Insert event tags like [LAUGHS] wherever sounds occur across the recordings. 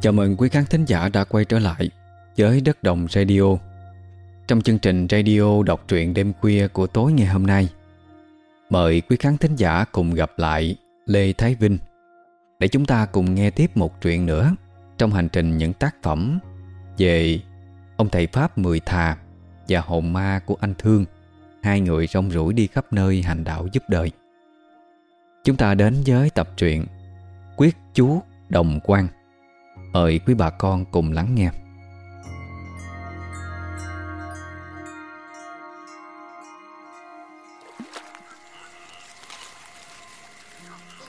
Chào mừng quý khán thính giả đã quay trở lại với Đất Đồng Radio. Trong chương trình radio đọc truyện đêm khuya của tối ngày hôm nay, Mời quý khán thính giả cùng gặp lại Lê Thái Vinh Để chúng ta cùng nghe tiếp một truyện nữa Trong hành trình những tác phẩm về ông thầy Pháp Mười Thà Và hồn ma của anh Thương, Hai người rong rủi đi khắp nơi hành đạo giúp đời. Chúng ta đến với tập truyện Quyết chú Đồng Quang. Mời quý bà con cùng lắng nghe.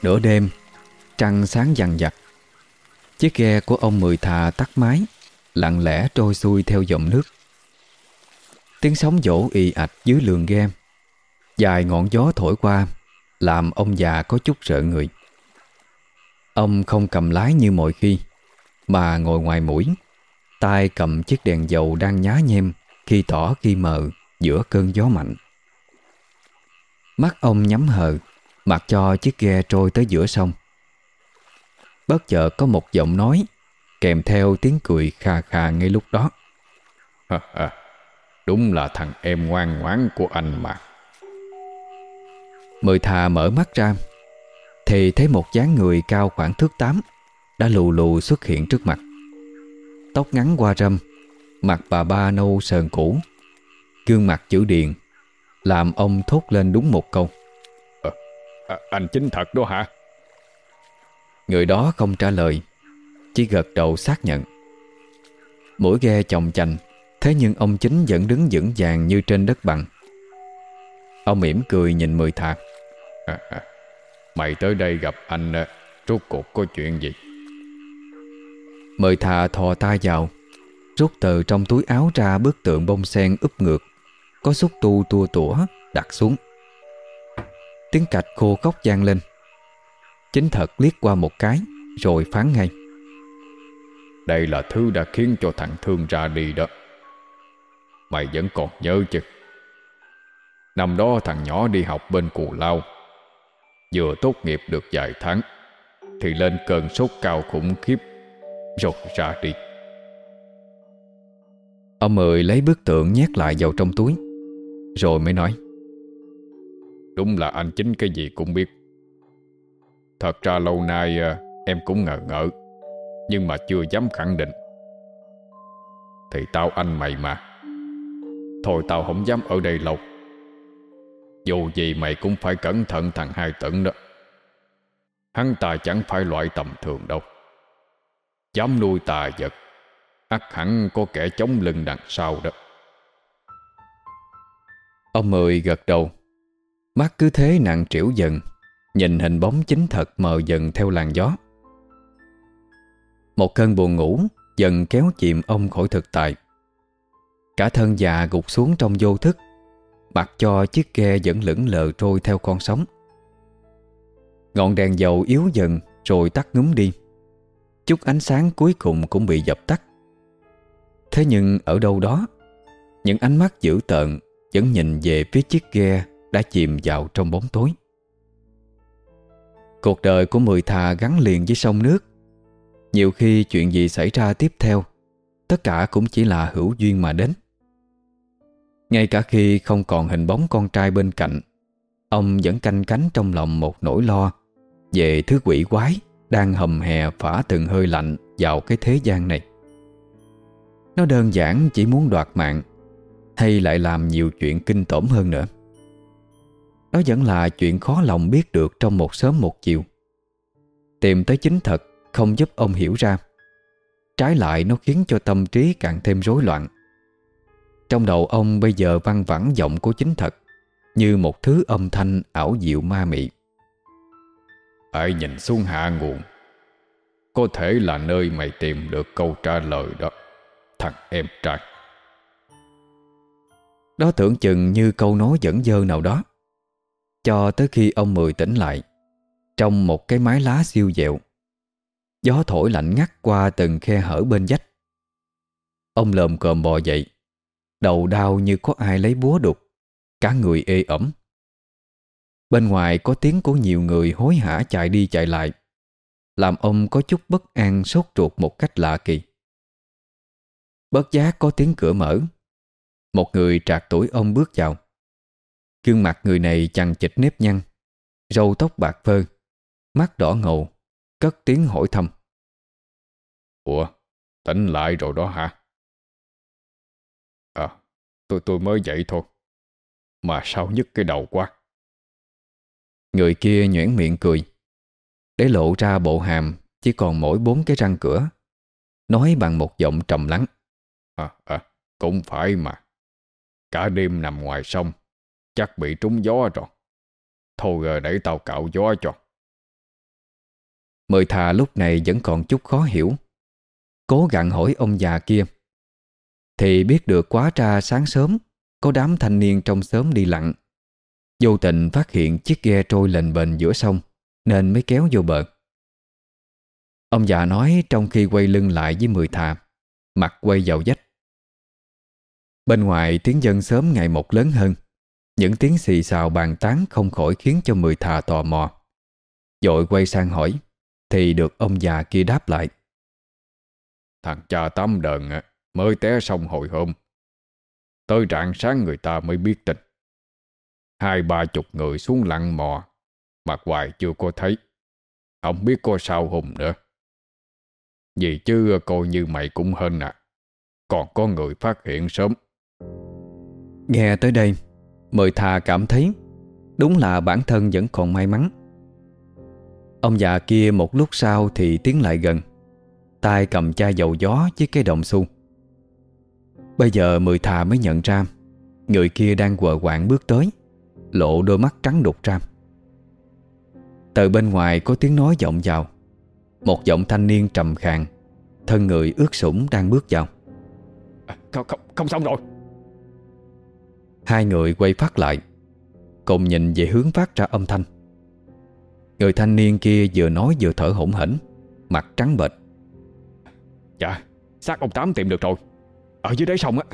Nửa đêm, Trăng sáng dằn dặt Chiếc ghe của ông Mười Thà tắt máy, Lặng lẽ trôi xuôi theo dòng nước. Tiếng sóng vỗ ì ạch dưới lường ghe. Dài ngọn gió thổi qua, Làm ông già có chút sợ người. Ông không cầm lái như mọi khi. Mà ngồi ngoài mũi. Tay cầm chiếc đèn dầu đang nhá nhem Khi tỏ khi mờ Giữa cơn gió mạnh. Mắt ông nhắm hờ Mặc cho chiếc ghe trôi tới giữa sông. Bất chợt có một giọng nói Kèm theo tiếng cười khà khà ngay lúc đó. Đúng là thằng em ngoan ngoãn của anh mà. Mười thà mở mắt ra Thì thấy một dáng người cao khoảng thước tám Đã lù lù xuất hiện trước mặt. Tóc ngắn qua râm Mặt bà ba nâu sờn cũ. Gương mặt chữ điện Làm ông thốt lên đúng một câu. À, à, Anh chính thật đó hả? Người đó không trả lời Chỉ gật đầu xác nhận. Mũi ghe chồng chành Thế nhưng ông chính vẫn đứng vững vàng như trên đất bằng. Ông mỉm cười nhìn mười thạc. À, à, Mày tới đây gặp anh Rốt cuộc có chuyện gì mời thà thò tay vào. Rút từ trong túi áo ra bức tượng bông sen úp ngược. Có xúc tu tua tủa, đặt xuống. Tiếng cạch khô khóc gian lên. Chính thật liếc qua một cái, Rồi phán ngay. Đây là thứ đã khiến cho thằng Thương ra đi đó. Mày vẫn còn nhớ chứ? Năm đó thằng nhỏ đi học bên Cù Lao. Vừa tốt nghiệp được vài tháng, Thì lên cơn sốt cao khủng khiếp. Rồi, ra đi. Ông Mười lấy bức tượng nhét lại vào trong túi. Rồi mới nói. Đúng là anh chính cái gì cũng biết. Thật ra lâu nay à, em cũng ngờ ngỡ Nhưng mà chưa dám khẳng định. Thì tao anh mày mà. Thôi tao không dám ở đây lâu. Dù gì mày cũng phải cẩn thận thằng hai tận đó. Hắn ta chẳng phải loại tầm thường đâu. Dám nuôi tà vật. Ắt hẳn có kẻ chống lưng đằng sau đó. Ông Mười gật đầu. Mắt cứ thế nặng trĩu dần, Nhìn hình bóng chính thật mờ dần theo làn gió. Một cơn buồn ngủ Dần kéo chìm ông khỏi thực tại. Cả thân già gục xuống trong vô thức, Mặc cho chiếc ghe vẫn lững lờ trôi theo con sóng. Ngọn đèn dầu yếu dần Rồi tắt ngúm đi. Chút ánh sáng cuối cùng cũng bị dập tắt. Thế nhưng ở đâu đó, Những ánh mắt dữ tợn Vẫn nhìn về phía chiếc ghe Đã chìm vào trong bóng tối. Cuộc đời của Mười Thà gắn liền với sông nước. Nhiều khi chuyện gì xảy ra tiếp theo, Tất cả cũng chỉ là hữu duyên mà đến. Ngay cả khi không còn hình bóng con trai bên cạnh, Ông vẫn canh cánh trong lòng một nỗi lo Về thứ quỷ quái. Đang hầm hè phả từng hơi lạnh Vào cái thế gian này. Nó đơn giản chỉ muốn đoạt mạng, Hay lại làm nhiều chuyện kinh tởm hơn nữa. Đó vẫn là chuyện khó lòng biết được trong một sớm một chiều. Tìm tới chính thật không giúp ông hiểu ra. Trái lại nó khiến cho tâm trí càng thêm rối loạn. Trong đầu ông bây giờ văng vẳng giọng của chính thật, Như một thứ âm thanh ảo diệu ma mị. Hãy nhìn xuống hạ nguồn? Có thể là nơi mày tìm được câu trả lời đó. Thằng em trai. Đó tưởng chừng như câu nói dẫn dơ nào đó. Cho tới khi ông Mười tỉnh lại, Trong một cái mái lá siêu dẹo, Gió thổi lạnh ngắt qua từng khe hở bên vách. Ông lồm cồm bò dậy, Đầu đau như có ai lấy búa đục, Cả người ê ẩm. Bên ngoài có tiếng của nhiều người hối hả chạy đi chạy lại. Làm ông có chút bất an sốt ruột một cách lạ kỳ. Bất giác có tiếng cửa mở. Một người trạc tuổi ông bước vào. Gương mặt người này chằng chịch nếp nhăn Râu tóc bạc phơ Mắt đỏ ngầu Cất tiếng hỏi thăm Ủa tỉnh lại rồi đó hả? À tôi tôi mới dậy thôi. Mà sao nhức cái đầu quá? Người kia nhoẻn miệng cười Để lộ ra bộ hàm Chỉ còn mỗi bốn cái răng cửa Nói bằng một giọng trầm lắng. À, à cũng phải mà. Cả đêm nằm ngoài sông Chắc bị trúng gió rồi. Thôi để tao cạo gió cho. Mời thà lúc này vẫn còn chút khó hiểu. Cố gắng hỏi ông già kia. Thì biết được quá ra sáng sớm Có đám thanh niên trong xóm đi lặn. Vô tình phát hiện chiếc ghe trôi lềnh bềnh giữa sông nên mới kéo vô bờ. Ông già nói trong khi quay lưng lại với mười thà, Mặt quay vào dách. Bên ngoài tiếng dân sớm ngày một lớn hơn, Những tiếng xì xào bàn tán không khỏi khiến cho mười thà tò mò. Dội quay sang hỏi, Thì được ông già kia đáp lại. Thằng cha tám đợn mới té xong hồi hôm. Tới rạng sáng người ta mới biết tình. Hai ba chục người xuống lặn mò mà hoài chưa có thấy. Không biết có sao hùng nữa. Vì chứ, coi như mày cũng hên à. Còn có người phát hiện sớm. Nghe tới đây, Mời thà cảm thấy Đúng là bản thân vẫn còn may mắn. Ông già kia một lúc sau thì tiến lại gần, tay cầm chai dầu gió với cái đồng xu. Bây giờ mười thà mới nhận ra, Người kia đang quờ quạng bước tới, Lộ đôi mắt trắng đục ram từ bên ngoài có tiếng nói vọng vào. Một giọng thanh niên trầm khàn Thân người ướt sũng đang bước vào. À, không, không, không xong rồi. Hai người quay phát lại Cùng nhìn về hướng phát ra âm thanh. Người thanh niên kia vừa nói vừa thở hổn hển Mặt trắng bệch. Dạ xác ông Tám tìm được rồi. Ở dưới đáy sông á.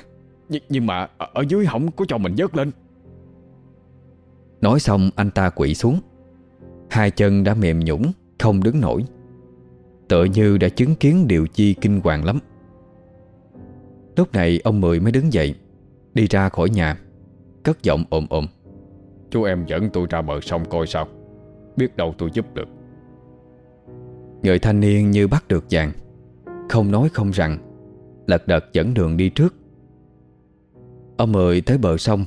Nh Nhưng mà ở dưới không có cho mình vớt lên. Nói xong anh ta quỵ xuống Hai chân đã mềm nhũng Không đứng nổi. Tựa như đã chứng kiến điều chi kinh hoàng lắm. Lúc này ông Mười mới đứng dậy Đi ra khỏi nhà. Cất giọng ồm ồm. Chú em dẫn tôi ra bờ sông coi sao. Biết đâu tôi giúp được. Người thanh niên như bắt được vàng Không nói không rằng Lật đật dẫn đường đi trước. Ông Mười tới bờ sông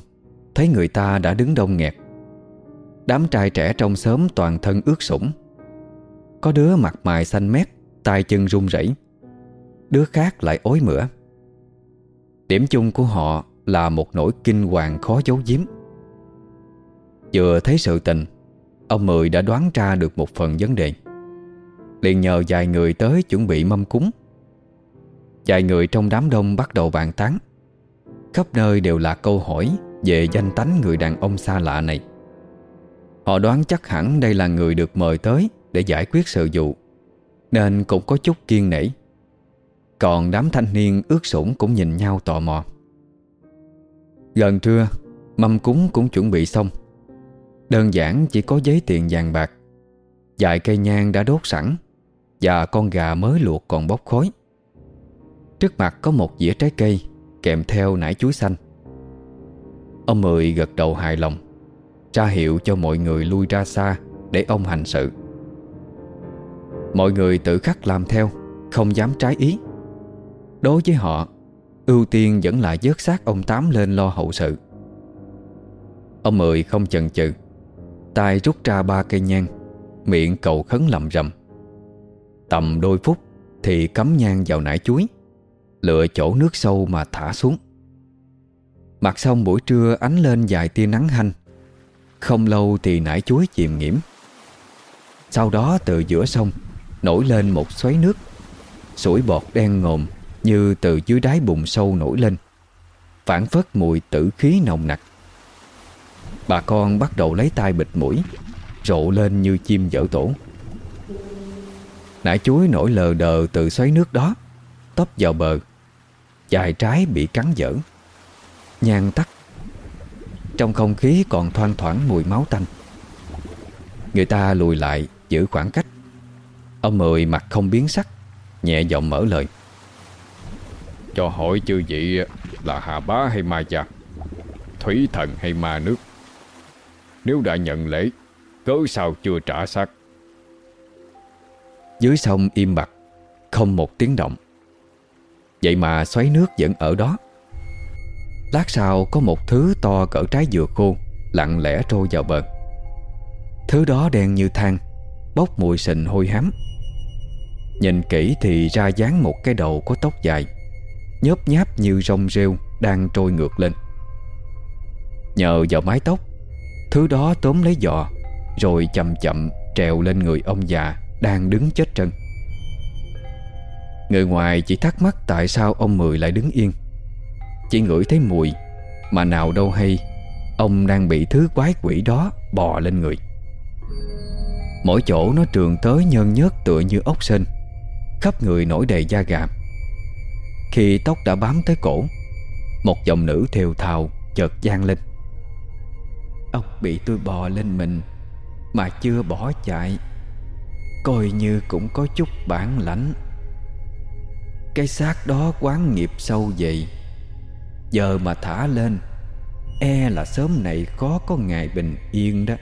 Thấy người ta đã đứng đông nghẹt Đám trai trẻ trong xóm toàn thân ướt sũng. Có đứa mặt mày xanh mét, tay chân run rẩy. Đứa khác lại ối mửa. Điểm chung của họ là một nỗi kinh hoàng khó giấu giếm. Vừa thấy sự tình, Ông Mười đã đoán ra được một phần vấn đề. Liền nhờ vài người tới chuẩn bị mâm cúng. Vài người trong đám đông bắt đầu bàn tán. Khắp nơi đều là câu hỏi Về danh tánh người đàn ông xa lạ này. Họ đoán chắc hẳn đây là người được mời tới Để giải quyết sự vụ, Nên cũng có chút kiên nể. Còn đám thanh niên ướt sũng cũng nhìn nhau tò mò. Gần trưa, Mâm cúng cũng chuẩn bị xong. Đơn giản chỉ có giấy tiền vàng bạc Dại cây nhang đã đốt sẵn, Và con gà mới luộc còn bốc khói. Trước mặt có một dĩa trái cây Kèm theo nải chuối xanh. Ông Mười gật đầu hài lòng. Ra hiệu cho mọi người lui ra xa Để ông hành sự. Mọi người tự khắc làm theo, Không dám trái ý. Đối với họ, Ưu tiên vẫn là dớt xác ông Tám lên lo hậu sự. Ông Mười không chần chừ, tay rút ra ba cây nhang, Miệng cầu khấn lầm rầm. Tầm đôi phút Thì cắm nhang vào nải chuối, Lựa chỗ nước sâu mà thả xuống. Mặt sông buổi trưa ánh lên vài tia nắng hanh không lâu thì nải chuối chìm nghiễm Sau đó từ giữa sông, Nổi lên một xoáy nước. Sủi bọt đen ngồm Như từ dưới đáy bùn sâu nổi lên, Phản phất mùi tử khí nồng nặc. Bà con bắt đầu lấy tay bịt mũi, Rộ lên như chim dở tổ. Nải chuối nổi lờ đờ từ xoáy nước đó, Tấp vào bờ, Dài trái bị cắn dở. Nhang tắt trong không khí còn thoang thoảng mùi máu tanh. Người ta lùi lại giữ khoảng cách. Ông Mười mặt không biến sắc Nhẹ giọng mở lời. Cho hỏi chư vị là Hà Bá hay Ma Cha Thủy thần hay ma nước? Nếu đã nhận lễ Cớ sao chưa trả xác? Dưới sông im bặt Không một tiếng động. Vậy mà xoáy nước vẫn ở đó Lát sau có một thứ to cỡ trái dừa khô, Lặng lẽ trôi vào bờ. Thứ đó đen như than, Bốc mùi sình hôi hám. Nhìn kỹ thì ra dáng một cái đầu có tóc dài, Nhớp nháp như rong rêu Đang trôi ngược lên. Nhờ vào mái tóc, Thứ đó tóm lấy giò, Rồi chậm chậm trèo lên người ông già Đang đứng chết chân. Người ngoài chỉ thắc mắc Tại sao ông Mười lại đứng yên. Chỉ ngửi thấy mùi, Mà nào đâu hay, Ông đang bị thứ quái quỷ đó bò lên người. Mỗi chỗ nó trường tới nhơn nhớt tựa như ốc sên, Khắp người nổi đầy da gà. Khi tóc đã bám tới cổ, Một dòng nữ thều thào chợt gian lên. Ông bị tôi bò lên mình, Mà chưa bỏ chạy, Coi như cũng có chút bản lãnh. Cái xác đó quán nghiệp sâu vậy Giờ mà thả lên E là sớm này khó có ngày bình yên đó.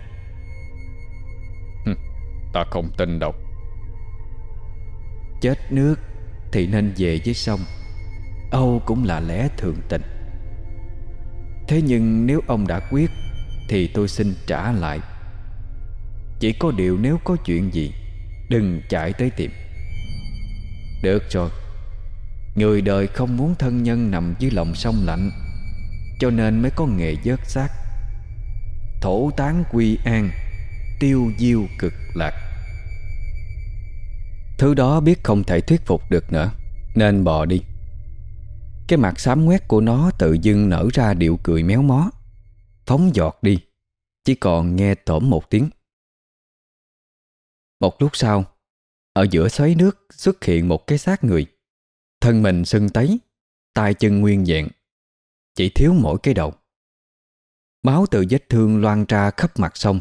Ta không tin đâu. Chết nước Thì nên về với sông. Âu cũng là lẽ thường tình. Thế nhưng nếu ông đã quyết Thì tôi xin trả lại. Chỉ có điều nếu có chuyện gì Đừng chạy tới tìm. Được rồi Người đời không muốn thân nhân nằm dưới lòng sông lạnh, Cho nên mới có nghề dớt xác. Thổ tán quy an, Tiêu diêu cực lạc. Thứ đó biết không thể thuyết phục được nữa, Nên bỏ đi. Cái mặt xám ngoét của nó tự dưng nở ra điệu cười méo mó. Phóng giọt đi, Chỉ còn nghe tổm một tiếng. Một lúc sau, Ở giữa xoáy nước xuất hiện một cái xác người. Thân mình sưng tấy, tay chân nguyên vẹn, Chỉ thiếu mỗi cái đầu. Máu từ vết thương loan ra khắp mặt sông,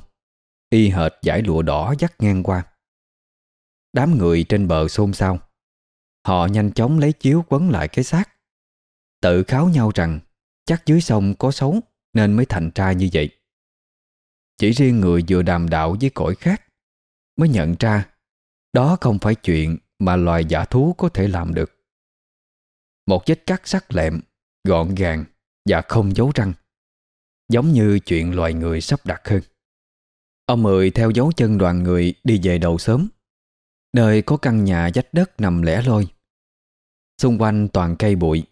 Y hệt giải lụa đỏ dắt ngang qua. Đám người trên bờ xôn xao, Họ nhanh chóng lấy chiếu quấn lại cái xác, Tự kháo nhau rằng Chắc dưới sông có xấu Nên mới thành ra như vậy. Chỉ riêng người vừa đàm đạo với cõi khác Mới nhận ra Đó không phải chuyện Mà loài giả thú có thể làm được. Một vết cắt sắc lẹm, Gọn gàng Và không dấu răng, Giống như chuyện loài người sắp đặt hơn. Ông Mười theo dấu chân đoàn người đi về đầu sớm Nơi có căn nhà dách đất nằm lẻ loi. Xung quanh toàn cây bụi,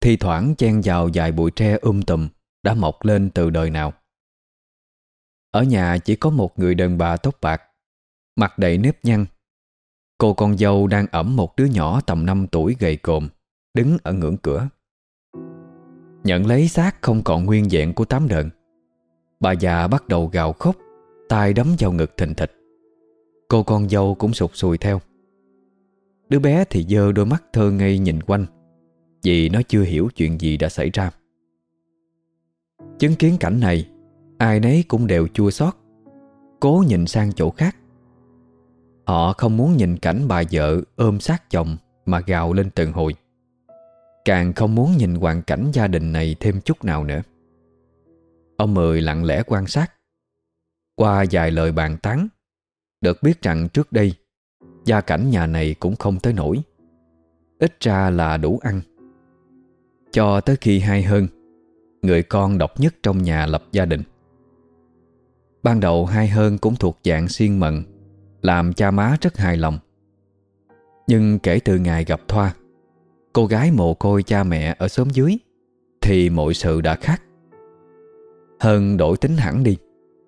Thi thoảng chen vào vài bụi tre um tùm Đã mọc lên từ đời nào. Ở nhà chỉ có một người đàn bà tóc bạc, Mặt đầy nếp nhăn. Cô con dâu đang ẩm một đứa nhỏ tầm 5 tuổi gầy còm Đứng ở ngưỡng cửa. Nhận lấy xác không còn nguyên vẹn của tám đợn Bà già bắt đầu gào khóc, tay đấm vào ngực thình thịch. Cô con dâu cũng sụt sùi theo. Đứa bé thì dơ đôi mắt thơ ngây nhìn quanh, Vì nó chưa hiểu chuyện gì đã xảy ra. Chứng kiến cảnh này, Ai nấy cũng đều chua xót, Cố nhìn sang chỗ khác. Họ không muốn nhìn cảnh bà vợ ôm sát chồng Mà gào lên từng hồi. Càng không muốn nhìn hoàn cảnh gia đình này thêm chút nào nữa. Ông Mười lặng lẽ quan sát. Qua vài lời bàn tán, được biết rằng trước đây, Gia cảnh nhà này cũng không tới nổi. Ít ra là đủ ăn. Cho tới khi hai hơn, Người con độc nhất trong nhà lập gia đình. Ban đầu hai hơn cũng thuộc dạng siêng mận, Làm cha má rất hài lòng. Nhưng kể từ ngày gặp Thoa Cô gái mồ côi cha mẹ ở xóm dưới, Thì mọi sự đã khác. Hơn đổi tính hẳn đi,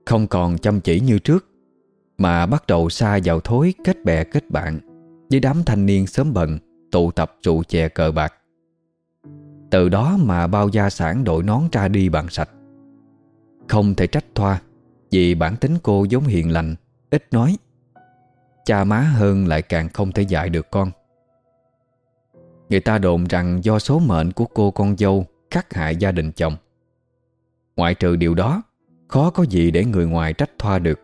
Không còn chăm chỉ như trước, mà bắt đầu xa vào thối kết bè kết bạn Với đám thanh niên sớm bận Tụ tập trụ chè cờ bạc. Từ đó mà bao gia sản đội nón ra đi bằng sạch. Không thể trách Thoa, Vì bản tính cô giống hiền lành, Ít nói. Cha má hơn lại càng không thể dạy được con. Người ta đồn rằng do số mệnh của cô con dâu khắc hại gia đình chồng. Ngoại trừ điều đó, Khó có gì để người ngoài trách Thoa được.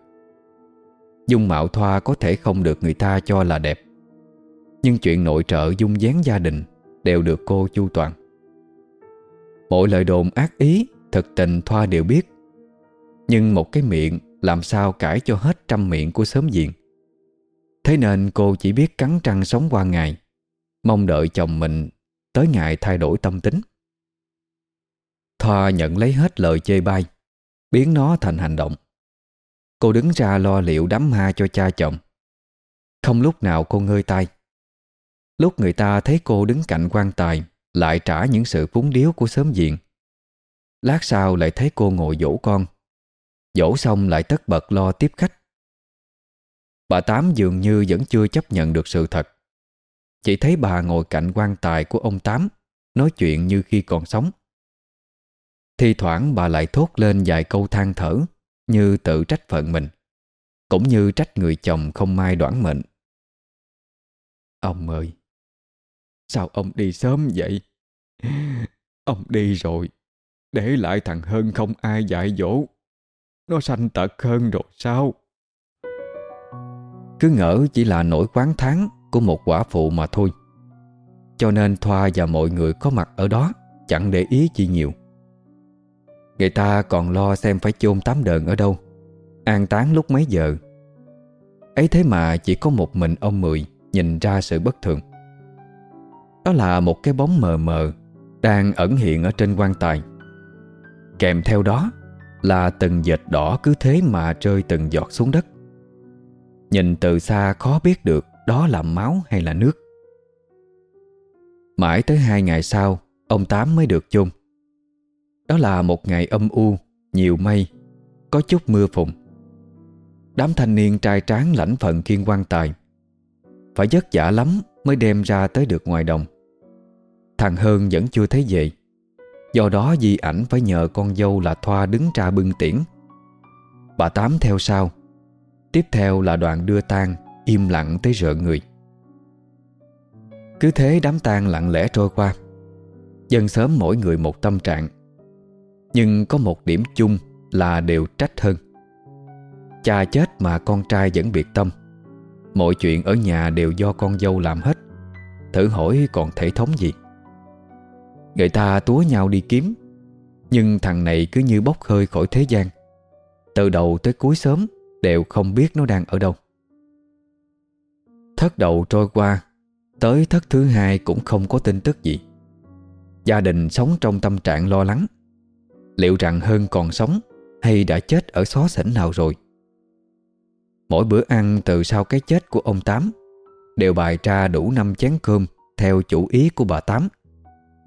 Dung mạo Thoa có thể không được người ta cho là đẹp. Nhưng chuyện nội trợ dung dáng gia đình Đều được cô chu toàn. Mỗi lời đồn ác ý, Thực tình Thoa đều biết. Nhưng một cái miệng Làm sao cãi cho hết trăm miệng của sớm diện. Thế nên cô chỉ biết cắn răng sống qua ngày. Mong đợi chồng mình Tới ngày thay đổi tâm tính. Thoa nhận lấy hết lời chê bai, Biến nó thành hành động. Cô đứng ra lo liệu đám ha cho cha chồng. Không lúc nào cô ngơi tay. Lúc người ta thấy cô đứng cạnh quan tài, Lại trả những sự phúng điếu của sớm diện. Lát sau lại thấy cô ngồi dỗ con. Dỗ xong lại tất bật lo tiếp khách. Bà Tám dường như vẫn chưa chấp nhận được sự thật. Chỉ thấy bà ngồi cạnh quan tài của ông Tám, Nói chuyện như khi còn sống. Thi thoảng bà lại thốt lên vài câu than thở, Như tự trách phận mình, Cũng như trách người chồng không may đoán mệnh. Ông ơi, Sao ông đi sớm vậy? [LAUGHS] Ông đi rồi, Để lại thằng Hơn không ai dạy dỗ. Nó sanh tật hơn rồi sao? Cứ ngỡ chỉ là nỗi quán tháng của một quả phụ mà thôi. Cho nên Thoa và mọi người có mặt ở đó, Chẳng để ý chi nhiều. Người ta còn lo xem phải chôn tám đờn ở đâu. An táng lúc mấy giờ. Ấy thế mà chỉ có một mình ông Mười Nhìn ra sự bất thường. Đó là một cái bóng mờ mờ Đang ẩn hiện ở trên quan tài. Kèm theo đó Là từng dệt đỏ cứ thế mà rơi từng giọt xuống đất. Nhìn từ xa khó biết được. Đó là máu hay là nước? Mãi tới hai ngày sau, Ông Tám mới được chôn. Đó là một ngày âm u, Nhiều mây, Có chút mưa phùn. Đám thanh niên trai tráng lãnh phận kiên quan tài. Phải vất vả lắm Mới đem ra tới được ngoài đồng. Thằng Hơn vẫn chưa thấy về. Do đó di ảnh phải nhờ con dâu là Thoa đứng ra bưng tiễn. Bà Tám theo sau. Tiếp theo là đoạn đưa tang. Im lặng tới rợn người. Cứ thế đám tang lặng lẽ trôi qua. Dân sớm mỗi người một tâm trạng. Nhưng có một điểm chung là đều trách hơn. Cha chết mà con trai vẫn biệt tâm. Mọi chuyện ở nhà đều do con dâu làm hết. Thử hỏi còn thể thống gì? Người ta túa nhau đi kiếm. Nhưng thằng này cứ như bốc hơi khỏi thế gian. Từ đầu tới cuối sớm Đều không biết nó đang ở đâu. Thất đầu trôi qua, Tới thất thứ hai cũng không có tin tức gì. Gia đình sống trong tâm trạng lo lắng. Liệu rằng Hơn còn sống Hay đã chết ở xó xỉnh nào rồi? Mỗi bữa ăn từ sau cái chết của ông Tám Đều bài ra đủ năm chén cơm Theo chủ ý của bà Tám,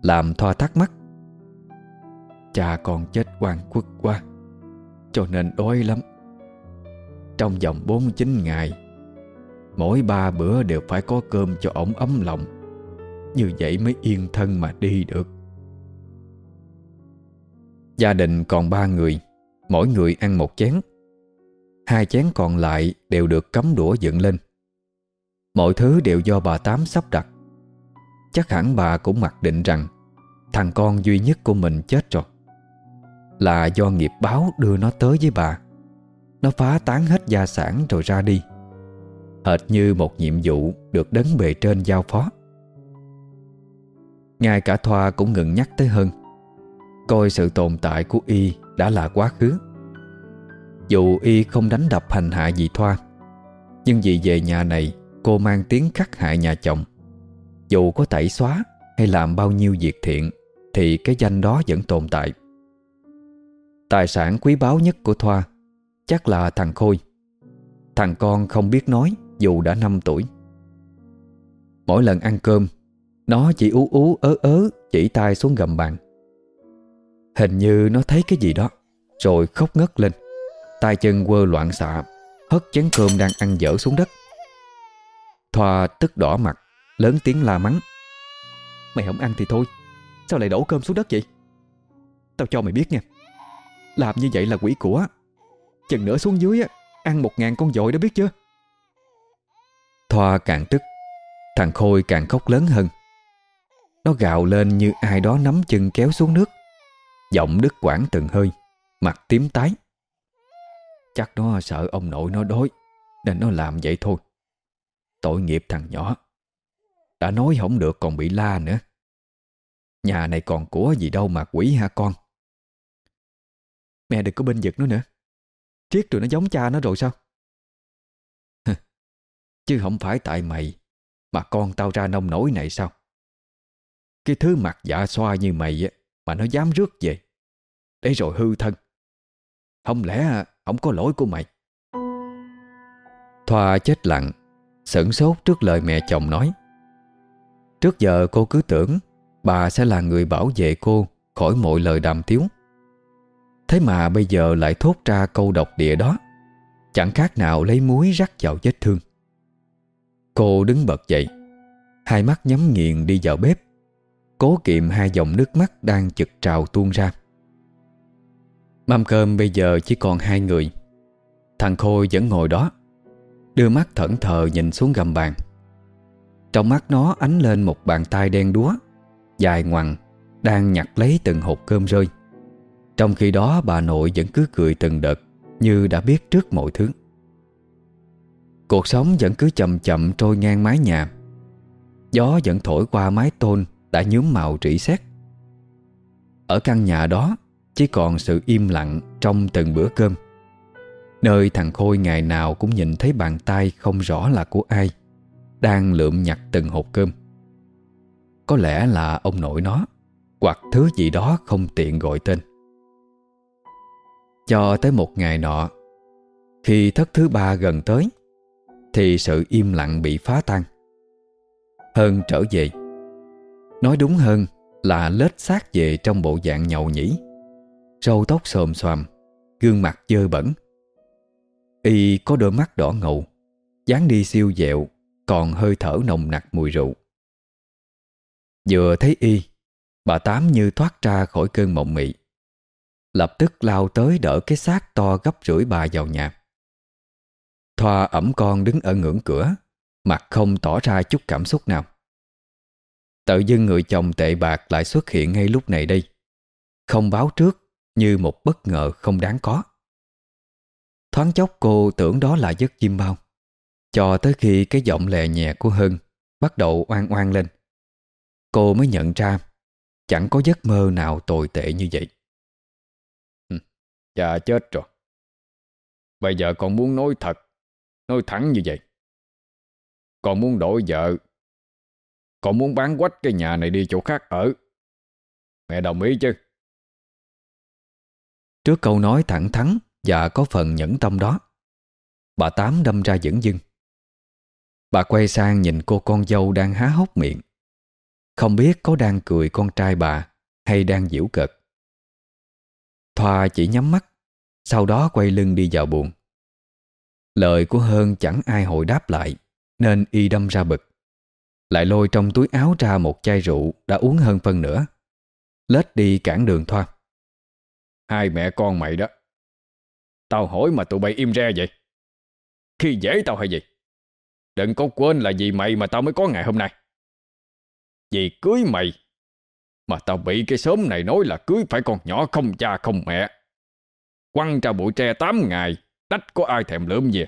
Làm Thoa thắc mắc Cha con chết hoàng quốc quá, Cho nên đói lắm. Trong vòng 49 ngày Mỗi ba bữa đều phải có cơm cho ổng ấm lòng. Như vậy mới yên thân mà đi được. Gia đình còn ba người, Mỗi người ăn một chén. Hai chén còn lại đều được cắm đũa dựng lên. Mọi thứ đều do bà Tám sắp đặt. Chắc hẳn bà cũng mặc định rằng Thằng con duy nhất của mình chết rồi. Là do nghiệp báo đưa nó tới với bà. Nó phá tán hết gia sản rồi ra đi. Hệt như một nhiệm vụ được đấng bề trên giao phó. Ngay cả Thoa cũng ngừng nhắc tới hơn Coi sự tồn tại của Y đã là quá khứ. Dù Y không đánh đập hành hạ gì Thoa, Nhưng vì về nhà này, Cô mang tiếng khắc hại nhà chồng. Dù có tẩy xóa Hay làm bao nhiêu việc thiện, Thì cái danh đó vẫn tồn tại. Tài sản quý báu nhất của Thoa Chắc là thằng Khôi. Thằng con không biết nói. Dù đã 5 tuổi. Mỗi lần ăn cơm, Nó chỉ ú ú, ớ ớ, Chỉ tay xuống gầm bàn. Hình như nó thấy cái gì đó, Rồi khóc ngất lên. Tay chân quơ loạn xạ, Hất chén cơm đang ăn dở xuống đất. Thoa tức đỏ mặt, Lớn tiếng la mắng. Mày không ăn thì thôi, Sao lại đổ cơm xuống đất vậy? Tao cho mày biết nha, Làm như vậy là quỷ của. Chừng nữa xuống dưới Ăn một ngàn con dội đó biết chưa? Thoa càng tức, Thằng Khôi càng khóc lớn hơn. Nó gào lên như ai đó nắm chân kéo xuống nước. Giọng đứt quãng từng hơi, Mặt tím tái. Chắc nó sợ ông nội nó đói, Nên nó làm vậy thôi. Tội nghiệp thằng nhỏ, Đã nói không được còn bị la nữa. Nhà này còn của gì đâu mà quỷ ha con? Mẹ đừng có bên giật nó nữa. Triết rồi nó giống cha nó rồi sao? Chứ không phải tại mày Mà con tao ra nông nổi này sao? Cái thứ mặt dạ xoa như mày Mà nó dám rước về. Để rồi hư thân. Không lẽ không có lỗi của mày? Thoa chết lặng, Sửng sốt trước lời mẹ chồng nói. Trước giờ cô cứ tưởng Bà sẽ là người bảo vệ cô Khỏi mọi lời đàm tiếu. Thế mà bây giờ lại thốt ra câu độc địa đó. Chẳng khác nào lấy muối rắc vào vết thương. Cô đứng bật dậy. Hai mắt nhắm nghiền đi vào bếp. Cố kiệm hai dòng nước mắt Đang chực trào tuôn ra. Mâm cơm bây giờ chỉ còn hai người. Thằng Khôi vẫn ngồi đó, Đưa mắt thẫn thờ nhìn xuống gầm bàn. Trong mắt nó ánh lên một bàn tay đen đúa, Dài ngoằng, Đang nhặt lấy từng hộp cơm rơi. Trong khi đó bà nội vẫn cứ cười từng đợt, Như đã biết trước mọi thứ. Cuộc sống vẫn cứ chậm chậm trôi ngang mái nhà. Gió vẫn thổi qua mái tôn Đã nhuốm màu rỉ sét. Ở căn nhà đó, Chỉ còn sự im lặng trong từng bữa cơm. Nơi thằng Khôi ngày nào cũng nhìn thấy bàn tay không rõ là của ai, Đang lượm nhặt từng hộp cơm. Có lẽ là ông nội nó, Hoặc thứ gì đó không tiện gọi tên. Cho tới một ngày nọ, Khi thất thứ ba gần tới thì sự im lặng bị phá tan. Hơn trở về. Nói đúng hơn là lết xác về trong bộ dạng nhậu nhĩ Râu tóc xồm xoàm, Gương mặt dơ bẩn. Y có đôi mắt đỏ ngầu, dáng đi siêu dẹo, Còn hơi thở nồng nặc mùi rượu. Vừa thấy Y, Bà Tám như thoát ra khỏi cơn mộng mị. Lập tức lao tới đỡ cái xác to gấp rưỡi bà vào nhà. Thoa ẩm con đứng ở ngưỡng cửa, Mặt không tỏ ra chút cảm xúc nào. Tự dưng người chồng tệ bạc lại xuất hiện ngay lúc này đây. Không báo trước Như một bất ngờ không đáng có. Thoáng chốc cô tưởng đó là giấc chim bao. Cho tới khi cái giọng lè nhẹ của Hân Bắt đầu oan oan lên. Cô mới nhận ra, Chẳng có giấc mơ nào tồi tệ như vậy. Dạ chết rồi. Bây giờ con muốn nói thật. Nói thẳng như vậy. Còn muốn đổi vợ, còn muốn bán quách cái nhà này đi chỗ khác ở. Mẹ đồng ý chứ? Trước câu nói thẳng thắn và có phần nhẫn tâm đó, Bà Tám đâm ra dẫn dưng. Bà quay sang nhìn cô con dâu đang há hốc miệng. Không biết có đang cười con trai bà Hay đang giễu cợt. Thoa chỉ nhắm mắt, Sau đó quay lưng đi vào buồn Lời của Hơn chẳng ai hồi đáp lại, Nên y đâm ra bực. Lại lôi trong túi áo ra một chai rượu Đã uống hơn phân nữa Lết đi cản đường Thoa. Hai mẹ con mày đó, Tao hỏi mà tụi bay im re vậy. Khi dễ tao hay gì? Đừng có quên là vì mày mà tao mới có ngày hôm nay. Vì cưới mày Mà tao bị cái sớm này nói là cưới phải con nhỏ không cha không mẹ. Quăng ra bụi tre 8 ngày Đách có ai thèm lượm gì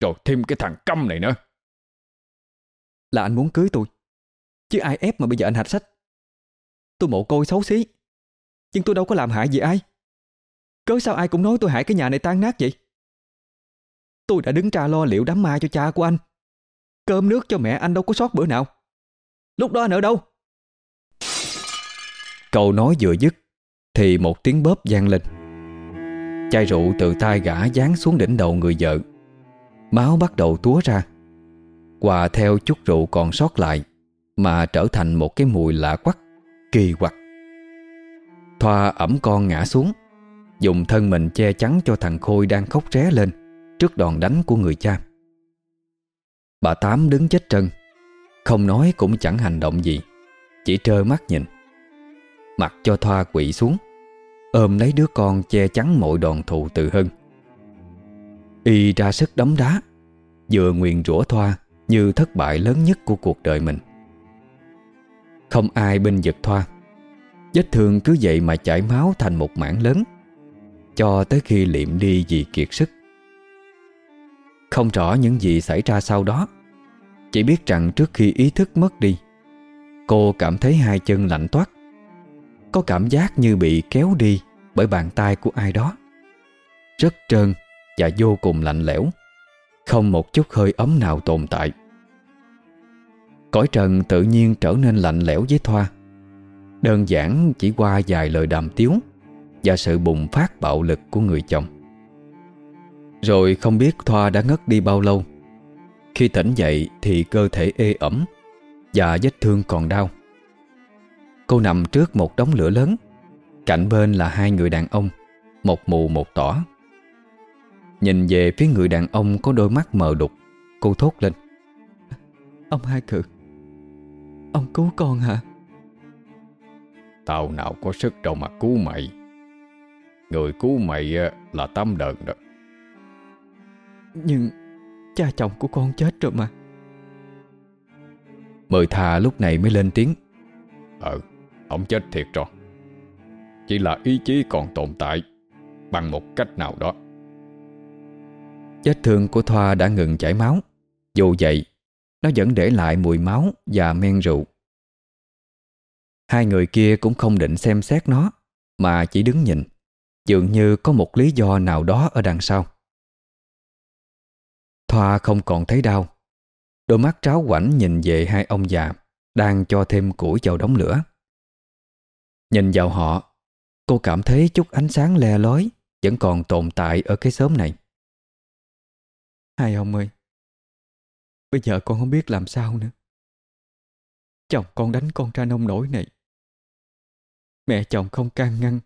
Rồi thêm cái thằng câm này nữa Là anh muốn cưới tôi, Chứ ai ép mà bây giờ anh hạch sách Tôi mộ côi xấu xí, Nhưng tôi đâu có làm hại gì ai Cớ sao ai cũng nói tôi hại cái nhà này tan nát vậy? Tôi đã đứng ra lo liệu đám ma cho cha của anh. Cơm nước cho mẹ anh đâu có sót bữa nào. Lúc đó anh ở đâu? Câu nói vừa dứt thì một tiếng bóp vang lên. Chai rượu từ tay gã dán xuống đỉnh đầu người vợ. Máu bắt đầu túa ra. Hòa theo chút rượu còn sót lại mà trở thành một cái mùi lạ quắc, kỳ quặc. Thoa ẩm con ngã xuống Dùng thân mình che chắn cho thằng Khôi đang khóc ré lên Trước đòn đánh của người cha Bà Tám đứng chết trân Không nói cũng chẳng hành động gì Chỉ trơ mắt nhìn Mặt cho Thoa quỵ xuống Ôm lấy đứa con che chắn mọi đòn thù từ Hân Y ra sức đấm đá, Vừa nguyền rủa Thoa Như thất bại lớn nhất của cuộc đời mình. Không ai bên giật Thoa, Vết thương cứ vậy mà chảy máu thành một mảng lớn, cho tới khi liệm đi vì kiệt sức. Không rõ những gì xảy ra sau đó, Chỉ biết rằng trước khi ý thức mất đi, Cô cảm thấy hai chân lạnh toát có cảm giác như bị kéo đi Bởi bàn tay của ai đó. Rất trơn Và vô cùng lạnh lẽo, Không một chút hơi ấm nào tồn tại. Cõi trần tự nhiên trở nên lạnh lẽo với Thoa. Đơn giản chỉ qua vài lời đàm tiếu Và sự bùng phát bạo lực của người chồng. Rồi không biết Thoa đã ngất đi bao lâu. Khi tỉnh dậy thì cơ thể ê ẩm Và vết thương còn đau. Cô nằm trước một đống lửa lớn. Cạnh bên là hai người đàn ông Một mù một tỏ. Nhìn về phía người đàn ông có đôi mắt mờ đục Cô thốt lên. Ông hai cự Ông cứu con hả? Tao nào có sức đâu mà cứu mày. Người cứu mày là Tâm Đờn đó. Nhưng Cha chồng của con chết rồi mà. Mời thà lúc này mới lên tiếng. Ừ Ông chết thiệt rồi. Chỉ là ý chí còn tồn tại Bằng một cách nào đó. Vết thương của Thoa đã ngừng chảy máu. Dù vậy, Nó vẫn để lại mùi máu và men rượu. Hai người kia cũng không định xem xét nó, Mà chỉ đứng nhìn. Dường như có một lý do nào đó ở đằng sau. Thoa không còn thấy đau. Đôi mắt tráo quảnh nhìn về hai ông già Đang cho thêm củi vào đống lửa. Nhìn vào họ Cô cảm thấy chút ánh sáng le lói Vẫn còn tồn tại ở cái xóm này. Hai ông ơi Bây giờ con không biết làm sao nữa. Chồng con đánh con ra nông nổi này. Mẹ chồng không can ngăn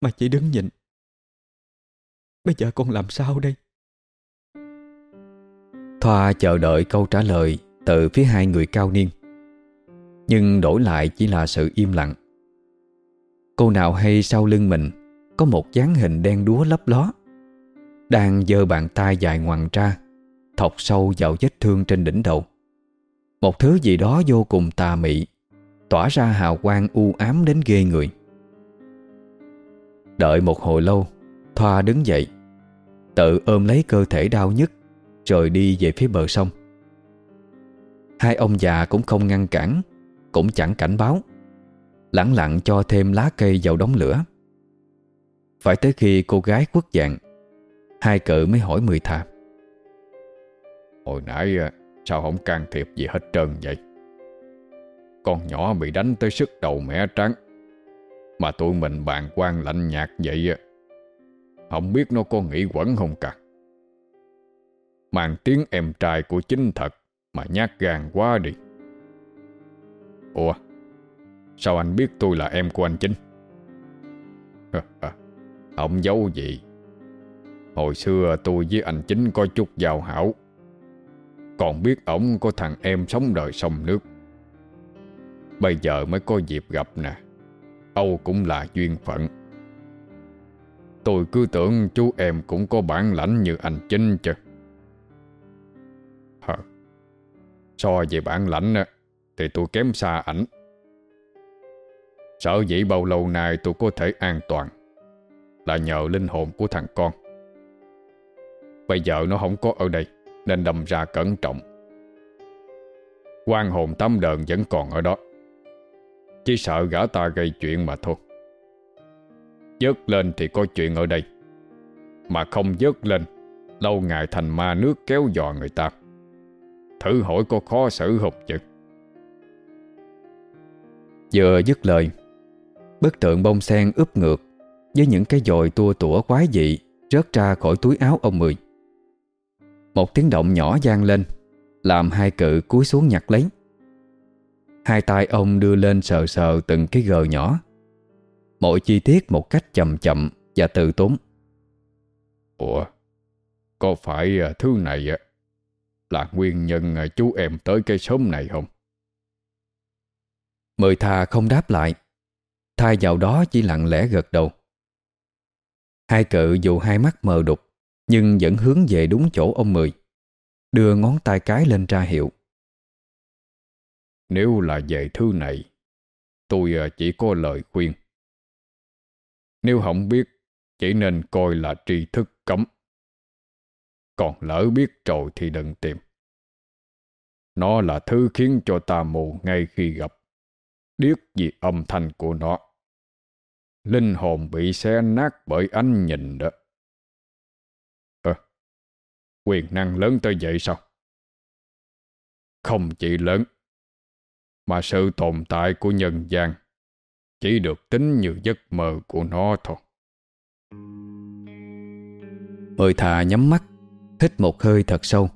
Mà chỉ đứng nhìn Bây giờ con làm sao đây? Thoa chờ đợi câu trả lời Từ phía hai người cao niên. Nhưng đổi lại chỉ là sự im lặng Cô nào hay sau lưng mình, Có một dáng hình đen đúa lấp ló. Đang giơ bàn tay dài ngoằn ra, Thọc sâu vào vết thương trên đỉnh đầu. Một thứ gì đó vô cùng tà mị, Tỏa ra hào quang u ám đến ghê người. Đợi một hồi lâu, Thoa đứng dậy, Tự ôm lấy cơ thể đau nhức Rồi đi về phía bờ sông. Hai ông già cũng không ngăn cản, Cũng chẳng cảnh báo. Lặng lặng cho thêm lá cây vào đống lửa. Phải tới khi cô gái quất dạng, Hai cự mới hỏi mười thà. Hồi nãy à, sao không can thiệp gì hết trơn vậy? Con nhỏ bị đánh tới sức đầu mẻ trắng, Mà tụi mình bàn quan lạnh nhạt vậy à, Không biết nó có nghĩ quẩn không cả. Mang tiếng em trai của chính thật Mà nhát gan quá đi. Ủa Sao anh biết tôi là em của anh Chính? Không giấu gì. Hồi xưa tôi với anh Chính có chút giao hảo. Còn biết ổng có thằng em sống đời sông nước. Bây giờ mới có dịp gặp nè. Âu cũng là duyên phận. Tôi cứ tưởng chú em cũng có bản lãnh như anh Chính chứ. Hờ. So về bản lãnh Thì tôi kém xa ảnh. Sợ dĩ bao lâu nay tôi có thể an toàn Là nhờ linh hồn của thằng con. Bây giờ nó không có ở đây, Nên đâm ra cẩn trọng. Quan hồn tâm đờn vẫn còn ở đó. Chỉ sợ gã ta gây chuyện mà thôi. Dớt lên thì có chuyện ở đây. Mà không dớt lên, Lâu ngày thành ma nước kéo dò người ta. Thử hỏi có khó xử hụt chứ? Vừa dứt lời Bức tượng bông sen úp ngược Với những cái dồi tua tủa quái dị Rớt ra khỏi túi áo ông Mười. Một tiếng động nhỏ gian lên Làm hai cự cúi xuống nhặt lấy. Hai tay ông đưa lên sờ sờ từng cái gờ nhỏ. Mọi chi tiết một cách chậm chậm Và từ tốn. Ủa Có phải à, thứ này Là nguyên nhân à, chú em tới cái xóm này không? Mời thà không đáp lại Thay vào đó chỉ lặng lẽ gật đầu. Hai cự dù hai mắt mờ đục, Nhưng vẫn hướng về đúng chỗ ông Mười, Đưa ngón tay cái lên ra hiệu. Nếu là về thứ này, Tôi ờ, chỉ có lời khuyên. Nếu không biết, Chỉ nên coi là tri thức cấm. Còn lỡ biết rồi thì đừng tìm. Nó là thứ khiến cho ta mù ngay khi gặp. Điếc vì âm thanh của nó. Linh hồn bị xé nát bởi ánh nhìn đó. Ờ Quyền năng lớn tới vậy sao? Không chỉ lớn, Mà sự tồn tại của nhân gian Chỉ được tính như giấc mơ của nó thôi. Mời thà nhắm mắt, Hít một hơi thật sâu.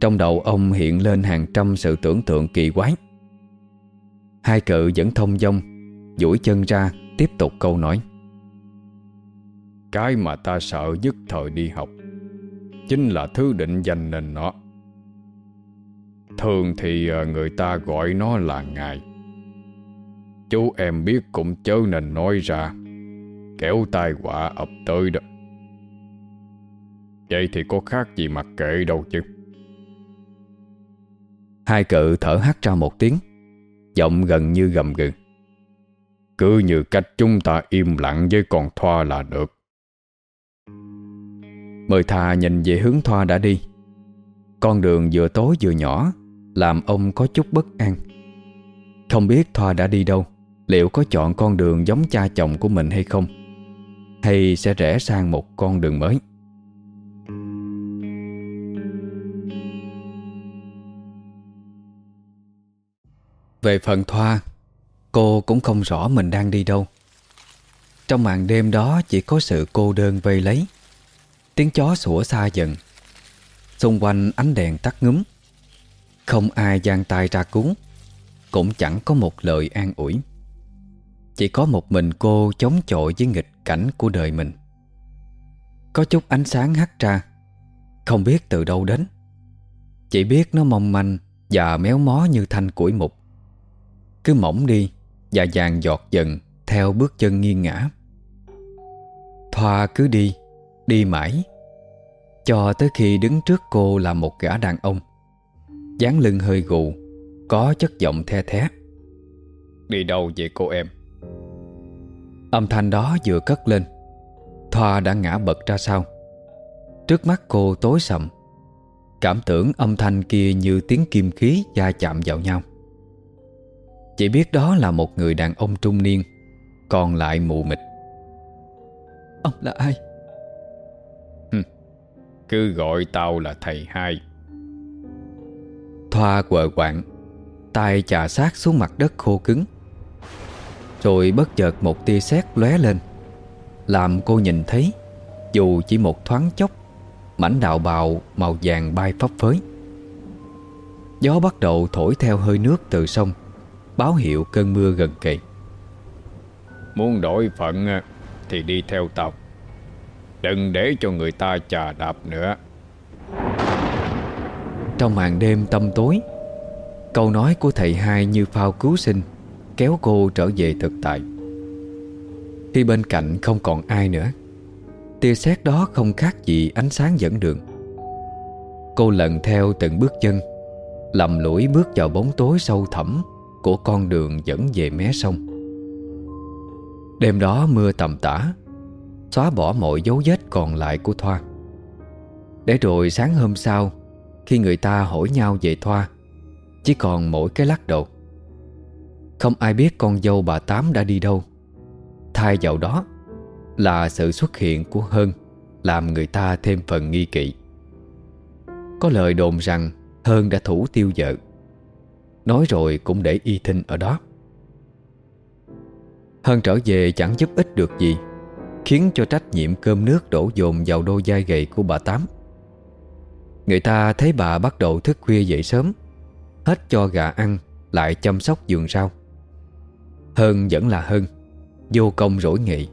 Trong đầu ông hiện lên hàng trăm sự tưởng tượng kỳ quái. Hai cự vẫn thông dong. Duỗi chân ra Tiếp tục câu nói. Cái mà ta sợ nhất thời đi học Chính là thứ định danh nên nó Thường thì ờ, người ta gọi nó là ngài. Chú em biết cũng chớ nên nói ra Kéo tai họa ập tới đó. Vậy thì có khác gì mặc kệ đâu chứ. Hai cự thở hắt ra một tiếng Giọng gần như gầm gừ. Cứ như cách chúng ta im lặng với con Thoa là được. Mời thà nhìn về hướng Thoa đã đi. Con đường vừa tối vừa nhỏ, Làm ông có chút bất an. Không biết Thoa đã đi đâu, Liệu có chọn con đường giống cha chồng của mình hay không, Hay sẽ rẽ sang một con đường mới. Về phần Thoa, Cô cũng không rõ mình đang đi đâu. Trong màn đêm đó chỉ có sự cô đơn vây lấy. Tiếng chó sủa xa dần. Xung quanh ánh đèn tắt ngúm. Không ai giang tay ra cúng Cũng chẳng có một lời an ủi. Chỉ có một mình cô chống chọi với nghịch cảnh của đời mình. Có chút ánh sáng hắt ra. Không biết từ đâu đến. Chỉ biết nó mong manh Và méo mó như thanh củi mục. Cứ mỏng đi Và vàng giọt dần Theo bước chân nghiêng ngã Thoa cứ đi Đi mãi Cho tới khi đứng trước cô là một gã đàn ông. Dáng lưng hơi gù Có chất giọng the thé. Đi đâu vậy cô em? Âm thanh đó vừa cất lên Thoa đã ngã bật ra sau. Trước mắt cô tối sầm Cảm tưởng âm thanh kia như tiếng kim khí va chạm vào nhau Chỉ biết đó là một người đàn ông trung niên Còn lại mù mịt. Ông là ai? Cứ gọi tao là thầy hai. Thoa quờ quạng tay chà sát xuống mặt đất khô cứng Rồi bất chợt một tia sét lóe lên Làm cô nhìn thấy Dù chỉ một thoáng chốc Mảnh đạo bào màu vàng bay phấp phới. Gió bắt đầu thổi theo hơi nước từ sông Báo hiệu cơn mưa gần kề. Muốn đổi phận Thì đi theo tao Đừng để cho người ta chà đạp nữa. Trong màn đêm tâm tối Câu nói của thầy hai như phao cứu sinh Kéo cô trở về thực tại. Khi bên cạnh không còn ai nữa Tia sét đó không khác gì ánh sáng dẫn đường. Cô lần theo từng bước chân Lầm lũi bước vào bóng tối sâu thẳm của con đường dẫn về mé sông. Đêm đó mưa tầm tã, Xóa bỏ mọi dấu vết còn lại của Thoa. Để rồi sáng hôm sau, Khi người ta hỏi nhau về Thoa, Chỉ còn mỗi cái lắc đầu. Không ai biết con dâu bà Tám đã đi đâu. Thay vào đó Là sự xuất hiện của Hơn Làm người ta thêm phần nghi kỵ. Có lời đồn rằng Hơn đã thủ tiêu vợ. Nói rồi cũng để y thinh ở đó. Hơn trở về chẳng giúp ích được gì, Khiến cho trách nhiệm cơm nước đổ dồn vào đôi vai gầy của bà Tám. Người ta thấy bà bắt đầu thức khuya dậy sớm, Hết cho gà ăn, Lại chăm sóc vườn rau Hơn vẫn là hơn Vô công rỗi nghị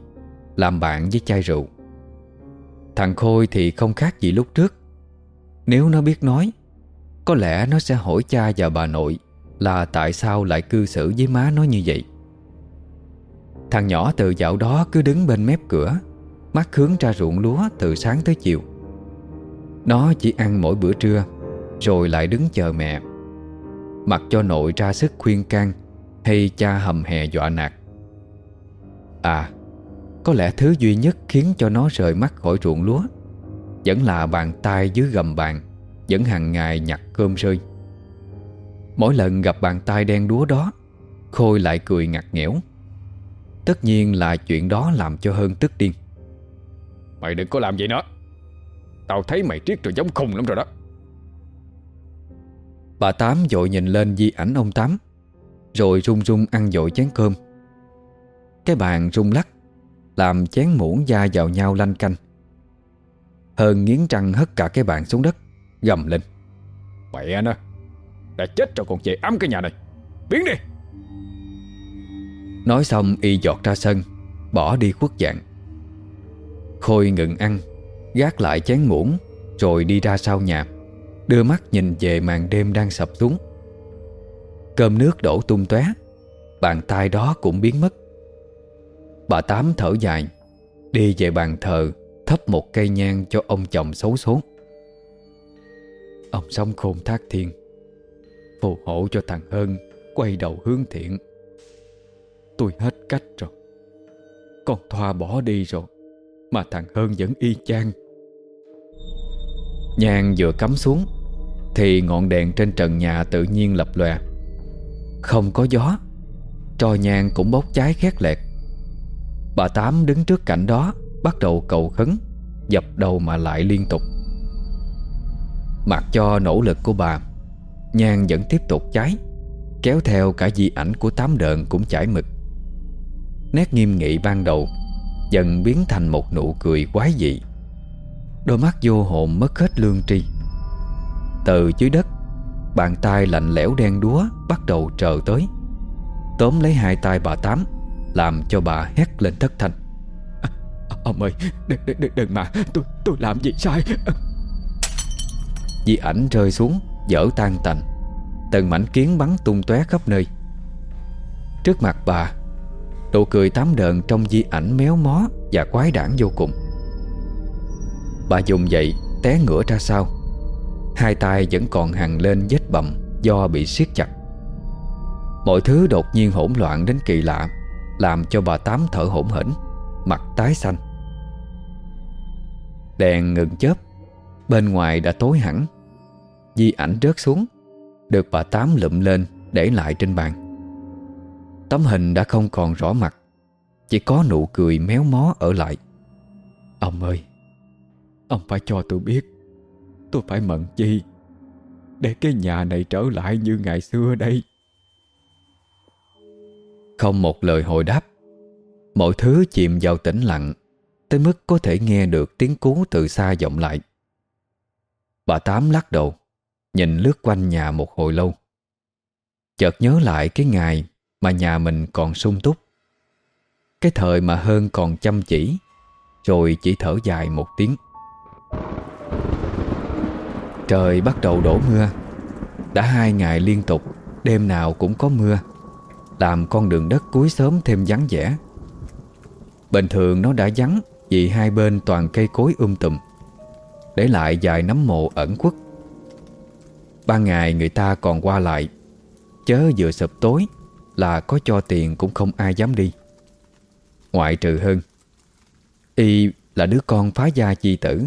Làm bạn với chai rượu. Thằng Khôi thì không khác gì lúc trước. Nếu nó biết nói, Có lẽ nó sẽ hỏi cha và bà nội là tại sao lại cư xử với má nó như vậy? Thằng nhỏ từ dạo đó cứ đứng bên mép cửa, Mắt hướng ra ruộng lúa từ sáng tới chiều. Nó chỉ ăn mỗi bữa trưa, Rồi lại đứng chờ mẹ. Mặc cho nội ra sức khuyên can, Hay cha hầm hè dọa nạt. À Có lẽ thứ duy nhất khiến cho nó rời mắt khỏi ruộng lúa Vẫn là bàn tay dưới gầm bàn Vẫn hàng ngày nhặt cơm rơi. Mỗi lần gặp bàn tay đen đúa đó Khôi lại cười ngặt nghẽo. Tất nhiên là chuyện đó làm cho hơn tức điên. Mày đừng có làm vậy nữa. Tao thấy mày triết rồi giống khùng lắm rồi đó. Bà Tám dội nhìn lên di ảnh ông Tám Rồi run run ăn dội chén cơm. Cái bàn rung lắc Làm chén muỗng da vào nhau lanh canh. Hơn nghiến răng hất cả cái bàn xuống đất Gầm lên. Mẹ nó đã chết rồi còn về ấm cái nhà này. Biến đi. Nói xong, y giọt ra sân, Bỏ đi khuất dạng. Khôi ngừng ăn, Gác lại chén muỗng, Rồi đi ra sau nhà, Đưa mắt nhìn về màn đêm đang sập xuống. Cơm nước đổ tung tóe, Bàn tay đó cũng biến mất. Bà Tám thở dài, Đi về bàn thờ, Thắp một cây nhang cho ông chồng xấu số. Ông sống khôn thác thiên. Phù hộ cho thằng Hơn Quay đầu hướng thiện. Tôi hết cách rồi. Con Thoa bỏ đi rồi, Mà thằng Hơn vẫn y chang. Nhang vừa cắm xuống, Thì ngọn đèn trên trần nhà tự nhiên lập lòe. Không có gió, Trò nhang cũng bốc cháy khét lẹt. Bà Tám đứng trước cảnh đó, Bắt đầu cầu khấn, Dập đầu mà lại liên tục. Mặc cho nỗ lực của bà Nhang vẫn tiếp tục cháy Kéo theo cả di ảnh của tám đợn cũng chảy mực. Nét nghiêm nghị ban đầu Dần biến thành một nụ cười quái dị. Đôi mắt vô hồn mất hết lương tri. Từ dưới đất Bàn tay lạnh lẽo đen đúa Bắt đầu trờ tới. Tóm lấy hai tay bà Tám Làm cho bà hét lên thất thanh. À, Ông ơi đừng, đừng, đừng mà Tôi tôi làm gì sai? Di ảnh rơi xuống Dở tan tành. Từng mảnh kiến bắn tung tóe khắp nơi. Trước mặt bà, Nụ cười tám đợn trong di ảnh méo mó Và quái đản vô cùng. Bà dùng dậy Té ngửa ra sau. Hai tay vẫn còn hằng lên vết bầm Do bị siết chặt. Mọi thứ đột nhiên hỗn loạn đến kỳ lạ, Làm cho bà Tám thở hổn hển, Mặt tái xanh. Đèn ngừng chớp, Bên ngoài đã tối hẳn. Di ảnh rớt xuống. Được bà Tám lụm lên, Để lại trên bàn. Tấm hình đã không còn rõ mặt, Chỉ có nụ cười méo mó ở lại. Ông ơi, Ông phải cho tôi biết, Tôi phải mận chi Để cái nhà này trở lại như ngày xưa đây? Không một lời hồi đáp. Mọi thứ chìm vào tĩnh lặng, Tới mức có thể nghe được tiếng cú từ xa vọng lại. Bà Tám lắc đầu. Nhìn lướt quanh nhà một hồi lâu. Chợt nhớ lại cái ngày Mà nhà mình còn sung túc. Cái thời mà hơn còn chăm chỉ, Rồi chỉ thở dài một tiếng. Trời bắt đầu đổ mưa. Đã hai ngày liên tục, Đêm nào cũng có mưa. Làm con đường đất cuối sớm thêm vắng vẻ. Bình thường nó đã vắng Vì hai bên toàn cây cối um tùm. Để lại vài nấm mộ ẩn quất Ban ngày người ta còn qua lại. Chớ vừa sập tối Là có cho tiền cũng không ai dám đi. Ngoại trừ hơn Y là đứa con phá gia chi tử,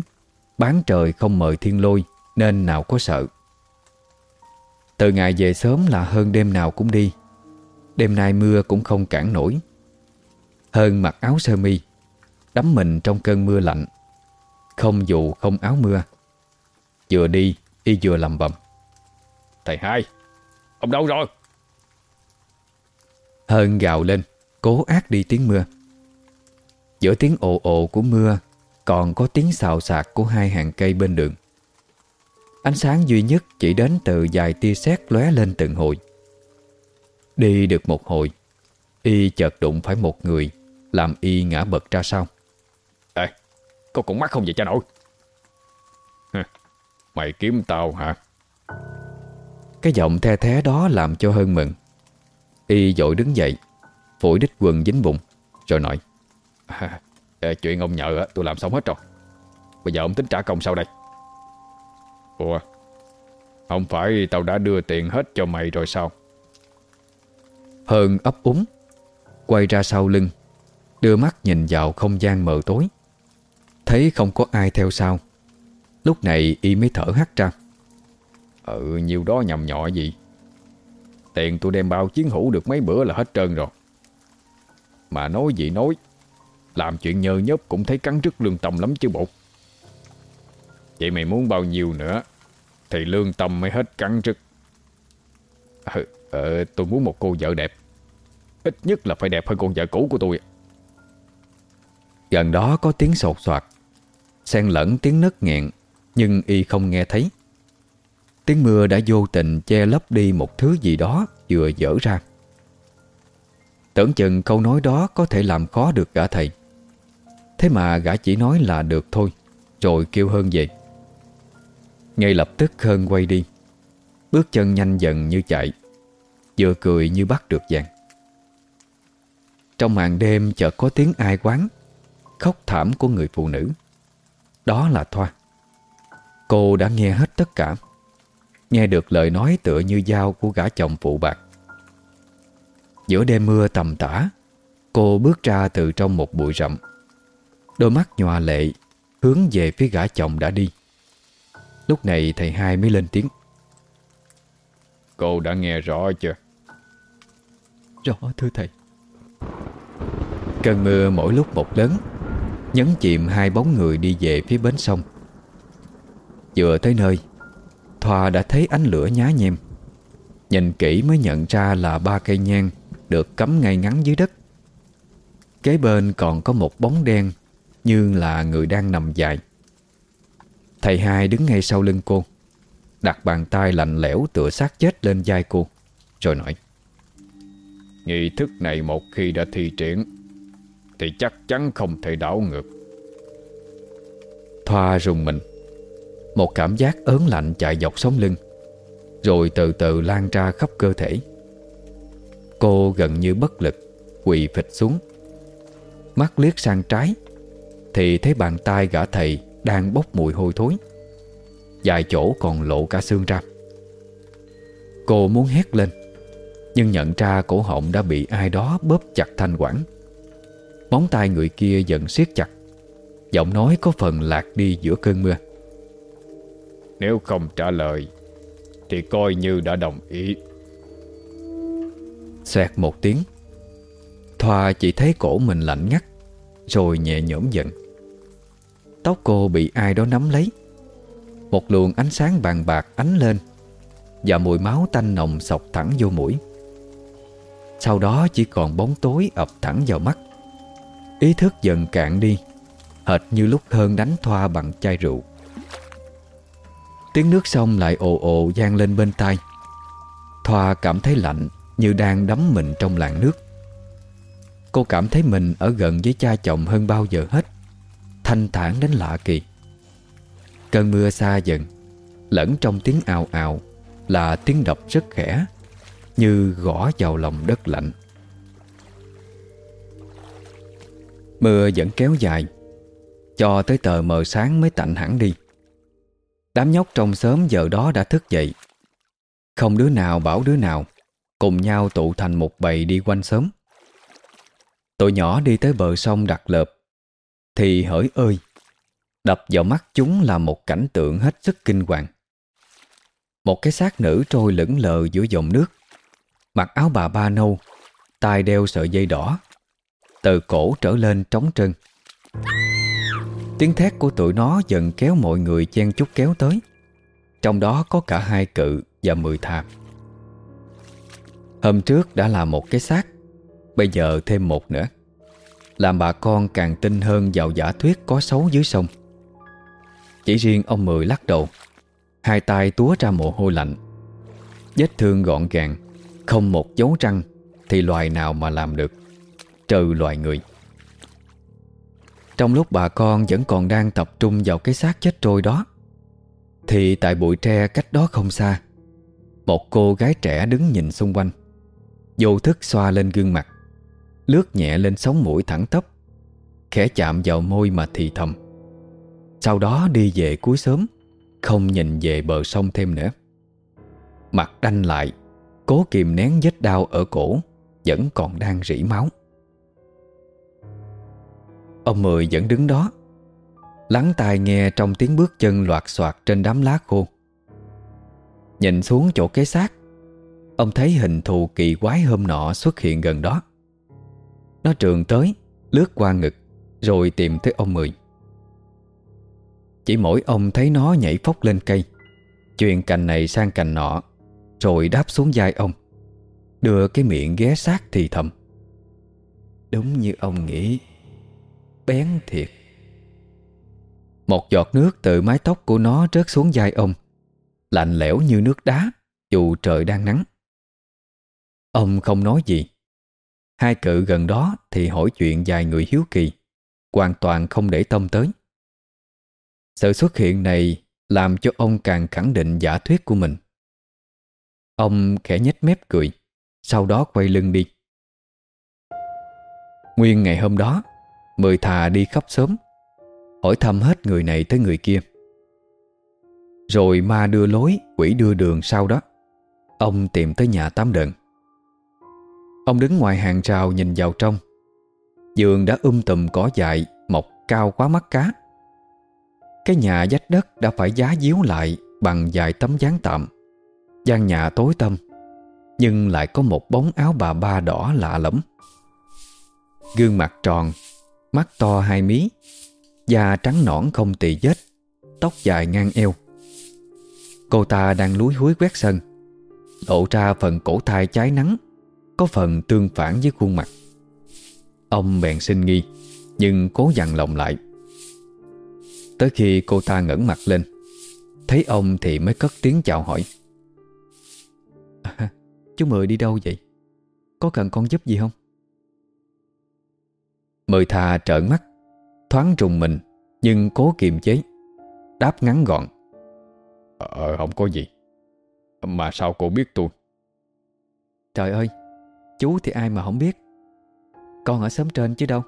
Bán trời không mời thiên lôi, Nên nào có sợ. Từ ngày về sớm là hơn đêm nào cũng đi. Đêm nay mưa cũng không cản nổi. Hơn mặc áo sơ mi, Đắm mình trong cơn mưa lạnh. Không dù không áo mưa. Vừa đi, y vừa lầm bầm. Thầy hai. Ông đâu rồi? Hơn gào lên Cố ác đi tiếng mưa. Giữa tiếng ồ ồ của mưa Còn có tiếng xào xạc của hai hàng cây bên đường. Ánh sáng duy nhất chỉ đến từ vài tia sét lóe lên từng hồi. Đi được một hồi Y chợt đụng phải một người Làm Y ngã bật ra sau. Ê, có con mắt không vậy cha nội? Mày kiếm tao hả cái giọng the thế đó làm cho hơn mừng. Y dội đứng dậy Phủi đích quần dính bụng Rồi nói à, Chuyện ông nhờ tôi làm xong hết rồi. Bây giờ ông tính trả công sau đây. Ủa Không phải tao đã đưa tiền hết cho mày rồi sao? Hơn ấp úng Quay ra sau lưng Đưa mắt nhìn vào không gian mờ tối. Thấy không có ai theo sau. Lúc này y mới thở hắt ra. Ừ nhiều đó nhầm nhọ gì. Tiền tôi đem bao chiến hữu được mấy bữa là hết trơn rồi. Mà nói gì nói Làm chuyện nhơ nhớp cũng thấy cắn rứt lương tâm lắm chứ bộ. Vậy mày muốn bao nhiêu nữa Thì lương tâm mới hết cắn rứt. Ừ, ờ, Tôi muốn một cô vợ đẹp. Ít nhất là phải đẹp hơn con vợ cũ của tôi. Gần đó có tiếng sột soạt. Xen lẫn tiếng nấc nghẹn Nhưng y không nghe thấy. Tiếng mưa đã vô tình che lấp đi một thứ gì đó vừa dở ra. Tưởng chừng câu nói đó có thể làm khó được gã thầy. Thế mà gã chỉ nói là được thôi, Rồi kêu hơn về. Ngay lập tức Hơn quay đi, Bước chân nhanh dần như chạy, Vừa cười như bắt được vàng. Trong màn đêm chợt có tiếng ai quán, Khóc thảm của người phụ nữ. Đó là Thoa. Cô đã nghe hết tất cả. Nghe được lời nói tựa như dao của gã chồng phụ bạc. Giữa đêm mưa tầm tã Cô bước ra từ trong một bụi rậm. Đôi mắt nhòa lệ Hướng về phía gã chồng đã đi. Lúc này thầy hai mới lên tiếng. Cô đã nghe rõ chưa? Rõ thưa thầy. Cơn mưa mỗi lúc một lớn Nhấn chìm hai bóng người đi về phía bến sông. Vừa tới nơi Thoa đã thấy ánh lửa nhá nhem. Nhìn kỹ mới nhận ra là ba cây nhang Được cắm ngay ngắn dưới đất. Kế bên còn có một bóng đen Như là người đang nằm dài. Thầy hai đứng ngay sau lưng cô, Đặt bàn tay lạnh lẽo tựa xác chết lên vai cô, Rồi nói, Nghi thức này một khi đã thi triển, Thì chắc chắn không thể đảo ngược. Thoa rùng mình. Một cảm giác ớn lạnh chạy dọc sống lưng, Rồi từ từ lan ra khắp cơ thể. Cô gần như bất lực, Quỳ phịch xuống. Mắt liếc sang trái, Thì thấy bàn tay gã thầy Đang bốc mùi hôi thối. Dài chỗ còn lộ cả xương ra. Cô muốn hét lên, Nhưng nhận ra cổ họng đã bị ai đó bóp chặt thanh quản. Móng tay người kia dần siết chặt, Giọng nói có phần lạc đi giữa cơn mưa. Nếu không trả lời, Thì coi như đã đồng ý. Xoẹt một tiếng. Thoa chỉ thấy cổ mình lạnh ngắt, Rồi nhẹ nhõm giận Tóc cô bị ai đó nắm lấy. Một luồng ánh sáng vàng bạc ánh lên, Và mùi máu tanh nồng sọc thẳng vô mũi. Sau đó chỉ còn bóng tối ập thẳng vào mắt. Ý thức dần cạn đi, Hệt như lúc hơn đánh thoa bằng chai rượu. Tiếng nước sông lại ồ ồ gian lên bên tai. Thoa cảm thấy lạnh Như đang đắm mình trong làn nước. Cô cảm thấy mình ở gần với cha chồng hơn bao giờ hết. Thanh thản đến lạ kỳ. Cơn mưa xa dần, Lẫn trong tiếng ào ào Là tiếng đập rất khẽ, Như gõ vào lòng đất lạnh. Mưa vẫn kéo dài, Cho tới tờ mờ sáng mới tạnh hẳn đi. Đám nhóc trong xóm giờ đó đã thức dậy. Không đứa nào bảo đứa nào, Cùng nhau tụ thành một bầy đi quanh xóm. Tụi nhỏ đi tới bờ sông đặt lợp. Thì hỡi ơi, Đập vào mắt chúng là một cảnh tượng hết sức kinh hoàng. Một cái xác nữ trôi lững lờ giữa dòng nước, Mặc áo bà ba nâu tay đeo sợi dây đỏ, Từ cổ trở lên trống trơn. Tiếng thét của tụi nó dần kéo mọi người chen chút kéo tới. Trong đó có cả hai cự và mười thà Hôm trước đã là một cái xác, Bây giờ thêm một nữa. Làm bà con càng tin hơn vào giả thuyết có xấu dưới sông. Chỉ riêng ông Mười lắc đầu, Hai tay túa ra mồ hôi lạnh. Vết thương gọn gàng, Không một dấu răng Thì loài nào mà làm được, Trừ loài người. Trong lúc bà con vẫn còn đang tập trung vào cái xác chết trôi đó, Thì tại bụi tre cách đó không xa, Một cô gái trẻ đứng nhìn xung quanh, Vô thức xoa lên gương mặt, Lướt nhẹ lên sống mũi thẳng tắp, Khẽ chạm vào môi mà thì thầm. Sau đó đi về cuối sớm Không nhìn về bờ sông thêm nữa. Mặt đanh lại, Cố kìm nén vết đau ở cổ, Vẫn còn đang rỉ máu. Ông Mười vẫn đứng đó, Lắng tai nghe trong tiếng bước chân loạt soạt trên đám lá khô. Nhìn xuống chỗ cái xác Ông thấy hình thù kỳ quái hôm nọ xuất hiện gần đó. Nó trường tới, Lướt qua ngực, Rồi tìm tới ông Mười. Chỉ mỗi ông thấy nó nhảy phóc lên cây Chuyện cành này sang cành nọ, Rồi đáp xuống vai ông, Đưa cái miệng ghé sát thì thầm. Đúng như ông nghĩ. Bén thiệt. Một giọt nước từ mái tóc của nó rớt xuống vai ông, Lạnh lẽo như nước đá, Dù trời đang nắng. Ông không nói gì. Hai cự gần đó thì hỏi chuyện vài người hiếu kỳ, Hoàn toàn không để tâm tới. Sự xuất hiện này Làm cho ông càng khẳng định giả thuyết của mình. Ông khẽ nhếch mép cười, Sau đó quay lưng đi. Nguyên ngày hôm đó Mười thà đi khắp sớm Hỏi thăm hết người này tới người kia. Rồi ma đưa lối, Quỷ đưa đường sau đó. Ông tìm tới nhà tám đợn Ông đứng ngoài hàng rào nhìn vào trong. Giường đã um tùm cỏ dại, Mọc cao quá mắt cá. Cái nhà dách đất đã phải giá díu lại Bằng vài tấm gián tạm. Gian nhà tối tăm, Nhưng lại có một bóng áo bà ba đỏ lạ lẫm. Gương mặt tròn Mắt to hai mí Da trắng nõn không tỳ vết Tóc dài ngang eo Cô ta đang lúi húi quét sân Lộ ra phần cổ thai cháy nắng Có phần tương phản với khuôn mặt Ông bèn sinh nghi Nhưng cố dằn lòng lại Tới khi cô ta ngẩng mặt lên Thấy ông thì mới cất tiếng chào hỏi à, [LAUGHS] Chú Mười đi đâu vậy? Có cần con giúp gì không? Mười thà trợn mắt Thoáng trùng mình Nhưng cố kiềm chế. Đáp ngắn gọn. Ờ không có gì. Mà sao cô biết tôi? Trời ơi Chú thì ai mà không biết? Con ở xóm trên chứ đâu.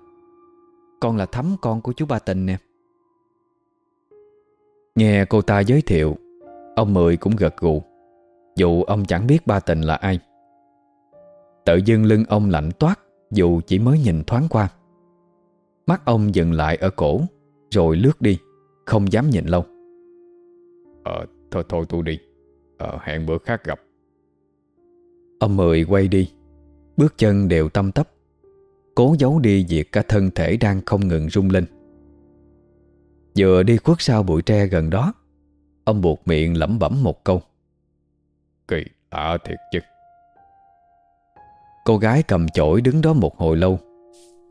Con là thắm con của chú Ba Tình nè. Nghe cô ta giới thiệu Ông Mười cũng gật gù. Dù ông chẳng biết Ba Tình là ai. Tự dưng lưng ông lạnh toát Dù chỉ mới nhìn thoáng qua Mắt ông dừng lại ở cổ Rồi lướt đi Không dám nhìn lâu. Ờ thôi thôi tôi đi. Ờ, Hẹn bữa khác gặp. Ông Mười quay đi. Bước chân đều tâm tấp Cố giấu đi việc cả thân thể đang không ngừng rung lên. Vừa đi khuất sau bụi tre gần đó Ông buộc miệng lẩm bẩm một câu. Kỳ lạ thiệt chứ. Cô gái cầm chổi đứng đó một hồi lâu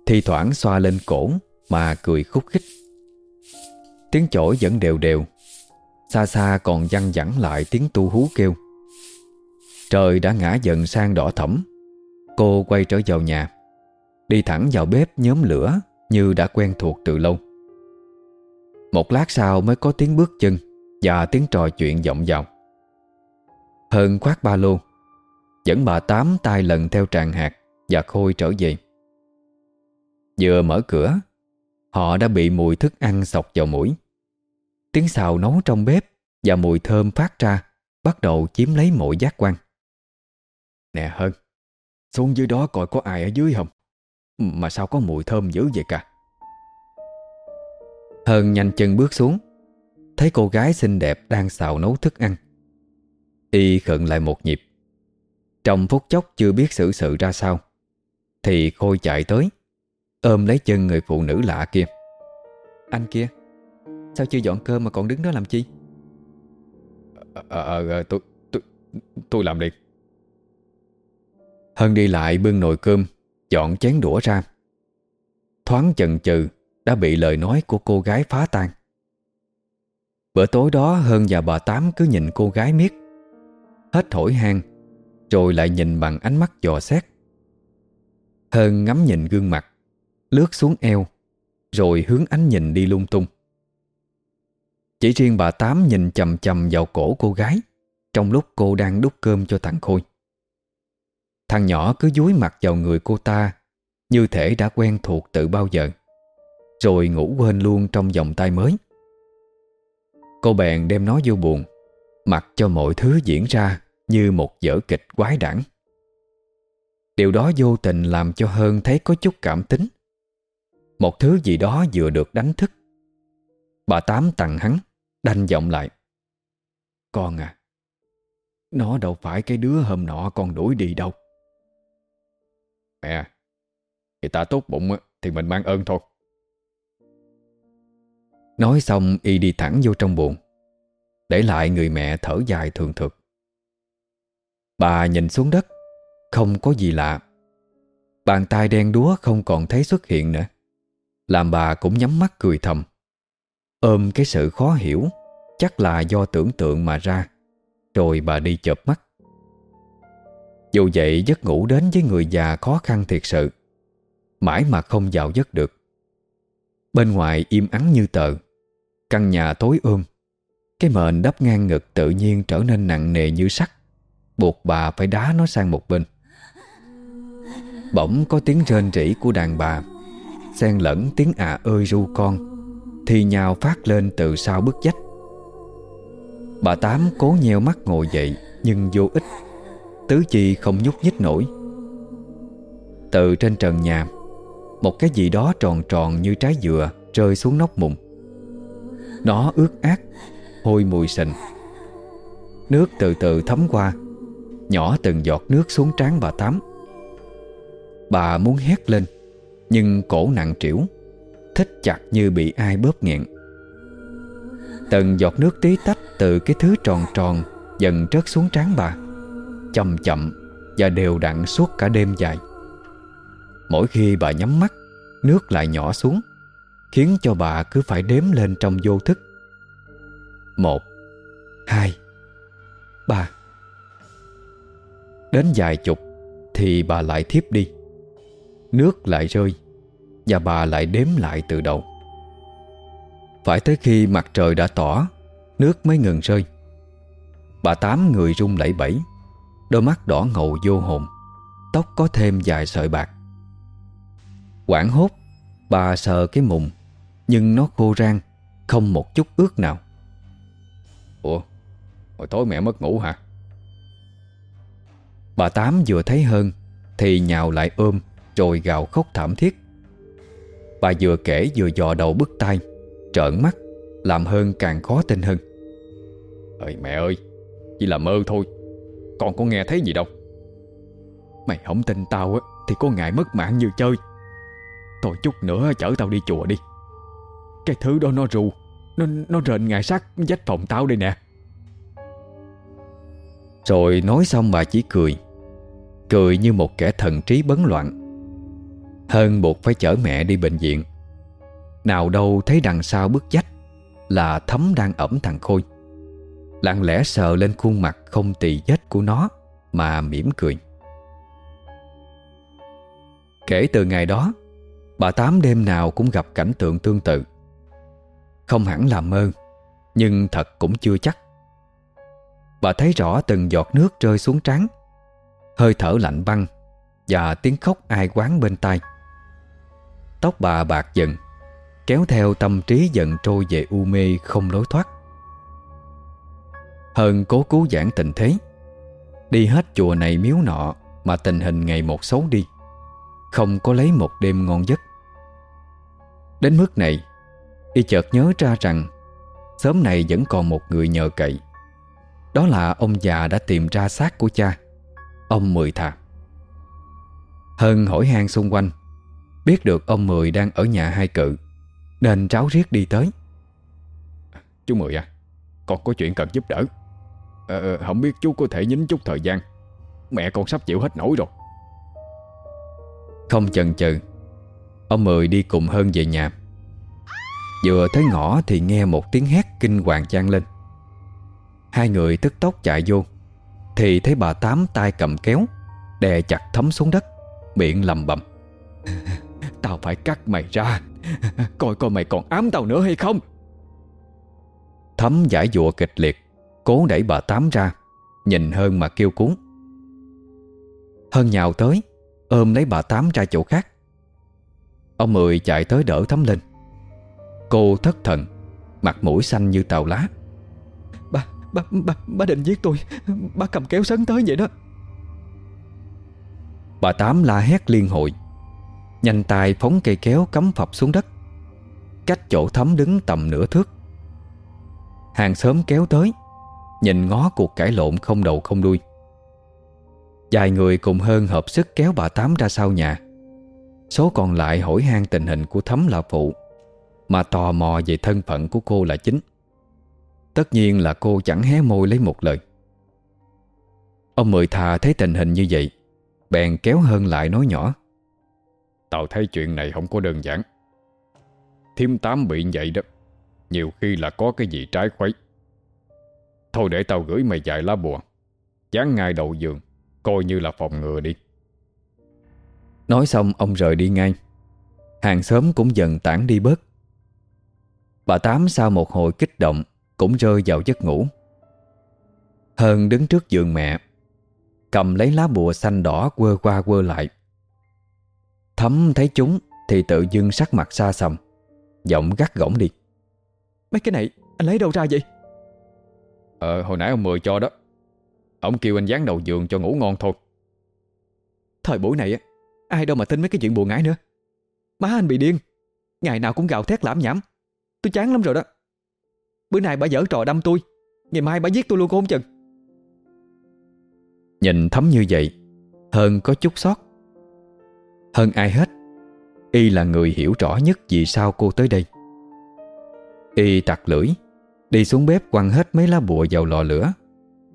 thì thoảng xoa lên cổ Mà cười khúc khích. Tiếng chổi vẫn đều đều. Xa xa còn văng vẳng lại tiếng tu hú kêu. Trời đã ngã dần sang đỏ thẫm. Cô quay trở vào nhà. Đi thẳng vào bếp nhóm lửa Như đã quen thuộc từ lâu. Một lát sau mới có tiếng bước chân Và tiếng trò chuyện vọng vào. Hơn khoác ba lô. Dẫn bà Tám tay lần theo tràng hạt Và Khôi trở về. Vừa mở cửa, Họ đã bị mùi thức ăn sọc vào mũi. Tiếng xào nấu trong bếp Và mùi thơm phát ra Bắt đầu chiếm lấy mọi giác quan. Nè Hân, Xuống dưới đó coi có ai ở dưới không? Mà sao có mùi thơm dữ vậy cả? Hân nhanh chân bước xuống, Thấy cô gái xinh đẹp đang xào nấu thức ăn. Y khận lại một nhịp. Trong phút chốc chưa biết xử sự ra sao, Thì Khôi chạy tới. Ôm lấy chân người phụ nữ lạ kia. Anh kia Sao chưa dọn cơm mà còn đứng đó làm chi? Ờ, ờ, ờ tôi, tôi, tôi làm liền. Hân đi lại bưng nồi cơm Dọn chén đũa ra. Thoáng chần chừ Đã bị lời nói của cô gái phá tan. Bữa tối đó Hân và bà Tám cứ nhìn cô gái miết Hết thổi hang Rồi lại nhìn bằng ánh mắt dò xét. Hân ngắm nhìn gương mặt Lướt xuống eo, Rồi hướng ánh nhìn đi lung tung. Chỉ riêng bà Tám nhìn chầm chầm vào cổ cô gái, Trong lúc cô đang đút cơm cho thằng Khôi. Thằng nhỏ cứ dúi mặt vào người cô ta, Như thể đã quen thuộc từ bao giờ, Rồi ngủ quên luôn trong vòng tay mới. Cô bèn đem nó vô buồn, Mặc cho mọi thứ diễn ra Như một vở kịch quái đản. Điều đó vô tình làm cho Hơn thấy có chút cảm tính. Một thứ gì đó vừa được đánh thức. Bà Tám tặng hắn, Đanh giọng lại. Con à Nó đâu phải cái đứa hôm nọ con đuổi đi đâu. Mẹ, Người ta tốt bụng thì mình mang ơn thôi. Nói xong, y đi thẳng vô trong buồn Để lại người mẹ thở dài thường thực. Bà nhìn xuống đất, Không có gì lạ. Bàn tay đen đúa không còn thấy xuất hiện nữa. Làm bà cũng nhắm mắt cười thầm. Ôm cái sự khó hiểu, Chắc là do tưởng tượng mà ra. Rồi bà đi chợp mắt. Dù vậy giấc ngủ đến với người già khó khăn thiệt sự. Mãi mà không vào giấc được. Bên ngoài im ắng như tờ. Căn nhà tối ôm. Cái mền đắp ngang ngực tự nhiên trở nên nặng nề như sắt. Buộc bà phải đá nó sang một bên. Bỗng có tiếng rên rỉ của đàn bà xen lẫn tiếng à ơi ru con, Thì nhào phát lên từ sau bức dách Bà Tám cố nheo mắt ngồi dậy, Nhưng vô ích. Tứ chi không nhúc nhích nổi. Từ trên trần nhà, Một cái gì đó tròn tròn như trái dừa Rơi xuống nóc mùng. Nó ướt át, Hôi mùi sình. Nước từ từ thấm qua, Nhỏ từng giọt nước xuống trán bà Tám. Bà muốn hét lên. Nhưng cổ nặng trĩu Thích chặt như bị ai bóp nghẹn. Từng giọt nước tí tách từ cái thứ tròn tròn Dần rớt xuống trán bà, Chậm chậm Và đều đặn suốt cả đêm dài. Mỗi khi bà nhắm mắt, Nước lại nhỏ xuống, Khiến cho bà cứ phải đếm lên trong vô thức. Một, Hai, Ba. Đến vài chục Thì bà lại thiếp đi. Nước lại rơi Và bà lại đếm lại từ đầu. Phải tới khi mặt trời đã tỏ Nước mới ngừng rơi. Bà Tám người rung lẩy bẩy Đôi mắt đỏ ngầu vô hồn Tóc có thêm vài sợi bạc. Quảng hốt Bà sờ cái mùng Nhưng nó khô rang Không một chút ướt nào. Ủa Hồi tối mẹ mất ngủ hả? Bà Tám vừa thấy hơn Thì nhào lại ôm Rồi gào khóc thảm thiết. Bà vừa kể vừa dò đầu bức tai Trợn mắt Làm hơn càng khó tin hơn. Ơi mẹ ơi Chỉ là mơ thôi Con có nghe thấy gì đâu. Mày không tin tao á Thì có ngại mất mạng như chơi. Thôi chút nữa chở tao đi chùa đi. Cái thứ đó nó rù Nó nó rền ngài sát dách phòng tao đây nè. Rồi nói xong bà chỉ cười. Cười như một kẻ thần trí bấn loạn hơn buộc phải chở mẹ đi bệnh viện. Nào đâu thấy đằng sau bức dách Là thấm đang ẩm thằng Khôi. Lặng lẽ sờ lên khuôn mặt không tỳ vết của nó Mà mỉm cười. Kể từ ngày đó, Bà Tám đêm nào cũng gặp cảnh tượng tương tự. Không hẳn là mơ, Nhưng thật cũng chưa chắc. Bà thấy rõ từng giọt nước rơi xuống trán, Hơi thở lạnh băng Và tiếng khóc ai quán bên tai. Tóc bà bạc dần, Kéo theo tâm trí dần trôi về u mê không lối thoát. Hơn cố cứu giãn tình thế, Đi hết chùa này miếu nọ Mà tình hình ngày một xấu đi, Không có lấy một đêm ngon giấc. Đến mức này, Y chợt nhớ ra rằng Sớm này vẫn còn một người nhờ cậy, Đó là ông già đã tìm ra xác của cha, Ông Mười thà. Hơn hỏi han xung quanh Biết được ông Mười đang ở nhà hai cự Nên cháu riết đi tới. Chú Mười à Con có chuyện cần giúp đỡ. À, Không biết chú có thể nhín chút thời gian. Mẹ con sắp chịu hết nổi rồi. Không chần chừ Ông Mười đi cùng Hơn về nhà. Vừa tới ngõ thì nghe một tiếng hét kinh hoàng vang lên. Hai người tức tốc chạy vô Thì thấy bà Tám tay cầm kéo Đè chặt thấm xuống đất Miệng lầm bầm Tao phải cắt mày ra. [LAUGHS] Coi coi mày còn ám tao nữa hay không? Thấm giải dụa kịch liệt Cố đẩy bà Tám ra Nhìn Hơn mà kêu cuốn Hơn nhào tới Ôm lấy bà Tám ra chỗ khác. Ông Mười chạy tới đỡ thấm lên. Cô thất thần Mặt mũi xanh như tàu lá. Bà, bà, bà, bà định giết tôi Bà cầm kéo sấn tới vậy đó. Bà Tám la hét liên hồi. Nhanh tay phóng cây kéo cắm phập xuống đất. Cách chỗ thấm đứng tầm nửa thước. Hàng xóm kéo tới, Nhìn ngó cuộc cãi lộn không đầu không đuôi. Vài người cùng hơn hợp sức kéo bà Tám ra sau nhà. Số còn lại hỏi han tình hình của Thấm là phụ, Mà tò mò về thân phận của cô là chính. Tất nhiên là cô chẳng hé môi lấy một lời. Ông Mười Thà thấy tình hình như vậy, Bèn kéo hơn lại nói nhỏ. Tao thấy chuyện này không có đơn giản. Thiêm tám bị vậy đó, Nhiều khi là có cái gì trái khuấy. Thôi để tao gửi mày vài lá bùa, Dán ngay đầu giường, Coi như là phòng ngừa đi. Nói xong, ông rời đi ngay. Hàng xóm cũng dần tản đi bớt. Bà Tám sau một hồi kích động, Cũng rơi vào giấc ngủ. Hơn đứng trước giường mẹ, Cầm lấy lá bùa xanh đỏ quơ qua quơ lại. Thấm thấy chúng Thì tự dưng sắc mặt xa sầm Giọng gắt gỏng đi. Mấy cái này anh lấy đâu ra vậy? Ờ hồi nãy ông Mười cho đó. Ông kêu anh dán đầu giường cho ngủ ngon thôi. Thời buổi này Ai đâu mà tin mấy cái chuyện buồn ngái nữa. Má anh bị điên Ngày nào cũng gào thét lãm nhảm. Tôi chán lắm rồi đó. Bữa nay bà dở trò đâm tôi Ngày mai bà giết tôi luôn cô không chừng? Nhìn thấm như vậy Hơn có chút sót Hơn ai hết Y là người hiểu rõ nhất vì sao cô tới đây. Y tặc lưỡi Đi xuống bếp quăng hết mấy lá bùa vào lò lửa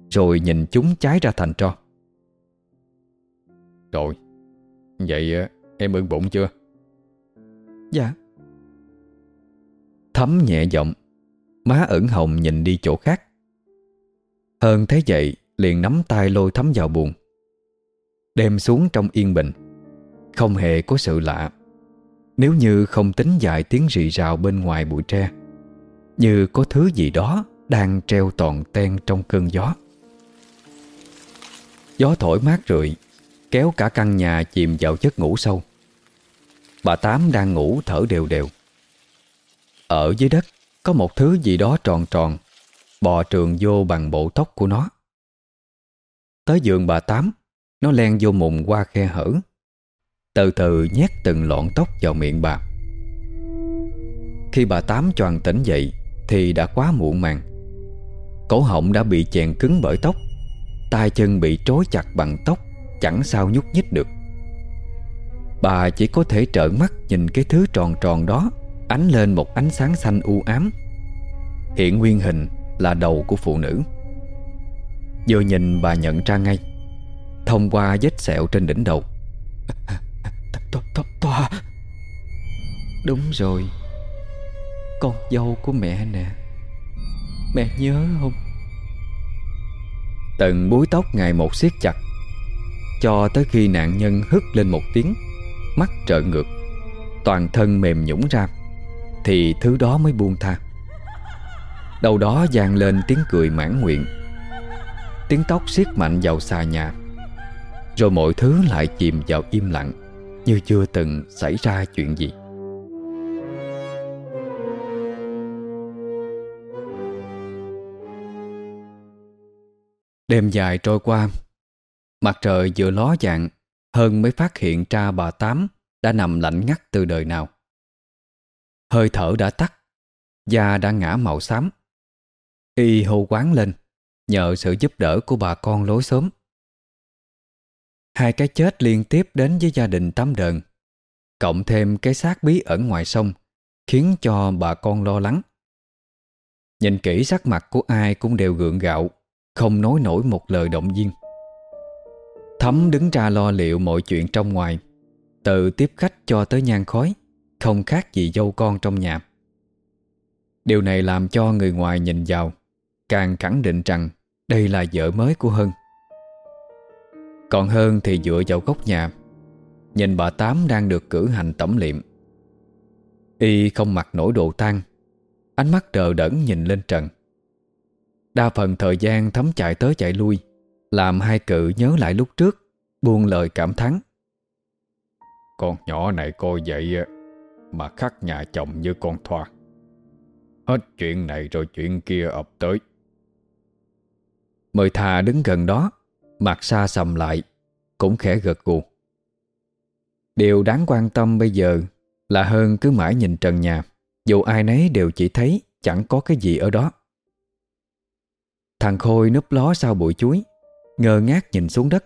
Rồi nhìn chúng cháy ra thành tro. Rồi Vậy em ưng bụng chưa? Dạ. Thấm nhẹ giọng Má ẩn hồng nhìn đi chỗ khác. Hơn thấy vậy Liền nắm tay lôi thấm vào buồn Đem xuống trong yên bình không hề có sự lạ. Nếu như không tính dài tiếng rì rào bên ngoài bụi tre, Như có thứ gì đó Đang treo toàn ten trong cơn gió. Gió thổi mát rượi, Kéo cả căn nhà chìm vào giấc ngủ sâu. Bà Tám đang ngủ thở đều đều. Ở dưới đất, Có một thứ gì đó tròn tròn, Bò trường vô bằng bộ tóc của nó. Tới giường bà Tám, Nó len vô mùng qua khe hở. Từ từ nhét từng lọn tóc vào miệng bà. Khi bà Tám choàng tỉnh dậy, Thì đã quá muộn màng. Cổ họng đã bị chèn cứng bởi tóc, tay chân bị trói chặt bằng tóc, Chẳng sao nhúc nhích được. Bà chỉ có thể trợn mắt Nhìn cái thứ tròn tròn đó, Ánh lên một ánh sáng xanh u ám. Hiện nguyên hình là đầu của phụ nữ. Vừa nhìn bà nhận ra ngay, Thông qua vết sẹo trên đỉnh đầu. [LAUGHS] Toa Đúng rồi. Con dâu của mẹ nè. Mẹ nhớ không? Từng búi tóc ngày một siết chặt Cho tới khi nạn nhân hức lên một tiếng Mắt trợn ngược Toàn thân mềm nhũng ra Thì thứ đó mới buông tha. Đầu đó vang lên tiếng cười mãn nguyện Tiếng tóc siết mạnh vào xà nhà Rồi mọi thứ lại chìm vào im lặng như chưa từng xảy ra chuyện gì. Đêm dài trôi qua, Mặt trời vừa ló dạng Hơn mới phát hiện ra bà Tám Đã nằm lạnh ngắt từ đời nào. Hơi thở đã tắt, Da đã ngã màu xám. Y hô quán lên, Nhờ sự giúp đỡ của bà con lối xóm. Hai cái chết liên tiếp đến với gia đình Tám Đờn. Cộng thêm cái xác bí ẩn ngoài sông, Khiến cho bà con lo lắng. Nhìn kỹ sắc mặt của ai cũng đều gượng gạo, Không nói nổi một lời động viên. Thấm đứng ra lo liệu mọi chuyện trong ngoài, Từ tiếp khách cho tới nhang khói, Không khác gì dâu con trong nhà. Điều này làm cho người ngoài nhìn vào, Càng khẳng định rằng đây là vợ mới của Hân. Còn Hơn thì dựa vào góc nhà. Nhìn bà Tám đang được cử hành tẩm liệm. Y không mặc nổi đồ tan Ánh mắt đờ đẫn nhìn lên trần. Đa phần thời gian thấm chạy tới chạy lui, Làm hai cự nhớ lại lúc trước, Buông lời cảm thán. Con nhỏ này coi vậy Mà khắc nhà chồng như con thoa. Hết chuyện này rồi chuyện kia ập tới. Mời thà đứng gần đó. Mặt xa sầm lại, Cũng khẽ gật gù. Điều đáng quan tâm bây giờ Là hơn cứ mãi nhìn trần nhà, Dù ai nấy đều chỉ thấy Chẳng có cái gì ở đó. Thằng Khôi núp ló sau bụi chuối, Ngơ ngác nhìn xuống đất.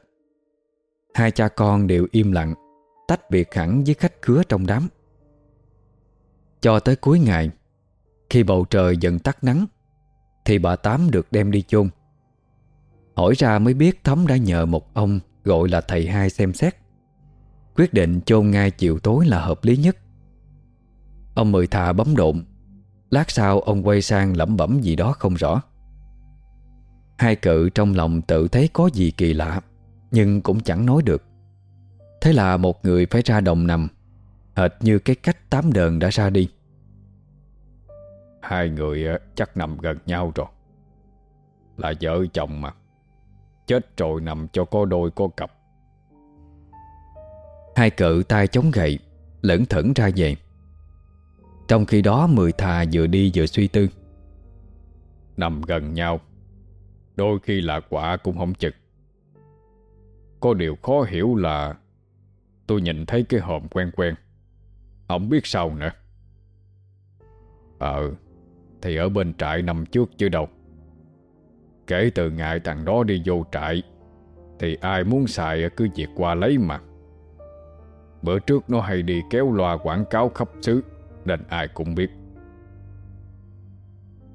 Hai cha con đều im lặng, Tách biệt hẳn với khách khứa trong đám. Cho tới cuối ngày, Khi bầu trời dần tắt nắng, Thì bà Tám được đem đi chôn. Hỏi ra mới biết Thấm đã nhờ một ông Gọi là thầy hai xem xét. Quyết định chôn ngay chiều tối là hợp lý nhất. Ông mười thà bấm độn. Lát sau ông quay sang lẩm bẩm gì đó không rõ. Hai cự trong lòng tự thấy có gì kỳ lạ, Nhưng cũng chẳng nói được. Thế là một người phải ra đồng nằm, Hệt như cái cách tám đờn đã ra đi. Hai người ờ, chắc nằm gần nhau rồi. Là vợ chồng mà. Chết rồi nằm cho có đôi có cặp. Hai cự tay chống gậy Lẫn thẫn ra về. Trong khi đó mười thà vừa đi vừa suy tư. Nằm gần nhau, Đôi khi là quả cũng không chực Có điều khó hiểu là Tôi nhìn thấy cái hòm quen quen, Không biết sao nữa. Ờ Thì ở bên trại nằm trước chứ đâu. Kể từ ngày thằng đó đi vô trại, Thì ai muốn xài cứ việc qua lấy mà. Bữa trước nó hay đi kéo loa quảng cáo khắp xứ, Nên ai cũng biết.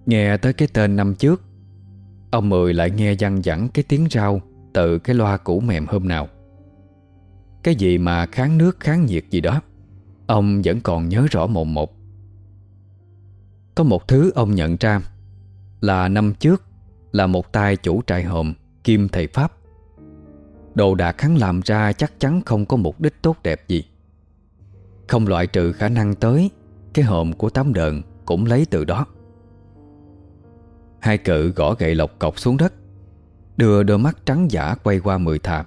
Nghe tới cái tên năm trước, Ông Mười lại nghe văng vẳng cái tiếng rau Từ cái loa cũ mềm hôm nào. Cái gì mà kháng nước kháng nhiệt gì đó, Ông vẫn còn nhớ rõ mồm một. Có một thứ ông nhận ra Là năm trước là một tay chủ trại hòm, Kim thầy Pháp. Đồ đạc hắn làm ra chắc chắn không có mục đích tốt đẹp gì. Không loại trừ khả năng tới, Cái hòm của tấm đờn Cũng lấy từ đó. Hai cự gõ gậy lộc cọc xuống đất, Đưa đôi mắt trắng giả quay qua mười thà,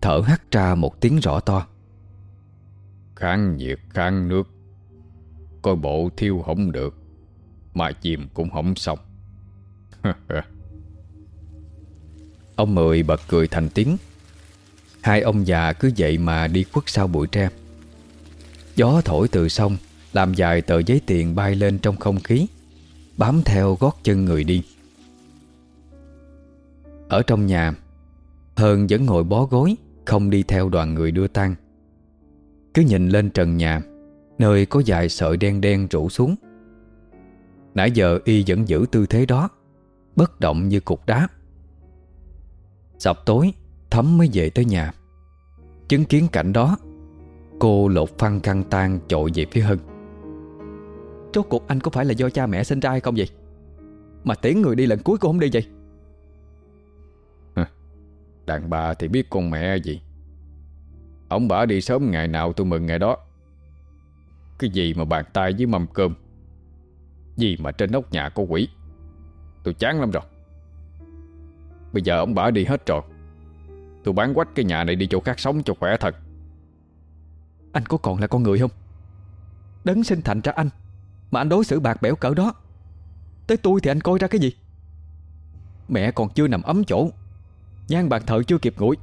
Thở hắt ra một tiếng rõ to. Kháng nhiệt, kháng nước, Coi bộ thiêu không được, Mà chìm cũng không xong. [LAUGHS] Ông Mười bật cười thành tiếng. Hai ông già cứ vậy mà đi khuất sau bụi tre. Gió thổi từ sông, Làm dài tờ giấy tiền bay lên trong không khí, Bám theo gót chân người đi. Ở trong nhà Hơn vẫn ngồi bó gối, Không đi theo đoàn người đưa tang. Cứ nhìn lên trần nhà, Nơi có dài sợi đen đen rủ xuống. Nãy giờ y vẫn giữ tư thế đó, Bất động như cục đá. Sập tối Thấm mới về tới nhà. Chứng kiến cảnh đó, Cô lột phăng căng tan trội về phía Hân. Rốt cuộc anh có phải là do cha mẹ sinh ra hay không vậy? Mà tiễn người đi lần cuối cô không đi vậy? Đàn bà thì biết con mẹ gì. Ông bà đi sớm ngày nào tôi mừng ngày đó. Cái gì mà bàn tay với mâm cơm? Gì mà trên nóc nhà có quỷ? Tôi chán lắm rồi. Bây giờ ông bà đi hết rồi. Tôi bán quách cái nhà này đi chỗ khác sống cho khỏe thật. Anh có còn là con người không? Đấng sinh thành ra anh Mà anh đối xử bạc bẽo cỡ đó. Tới tôi thì anh coi ra cái gì? Mẹ còn chưa nằm ấm chỗ. Nhan bàn thờ chưa kịp nguội.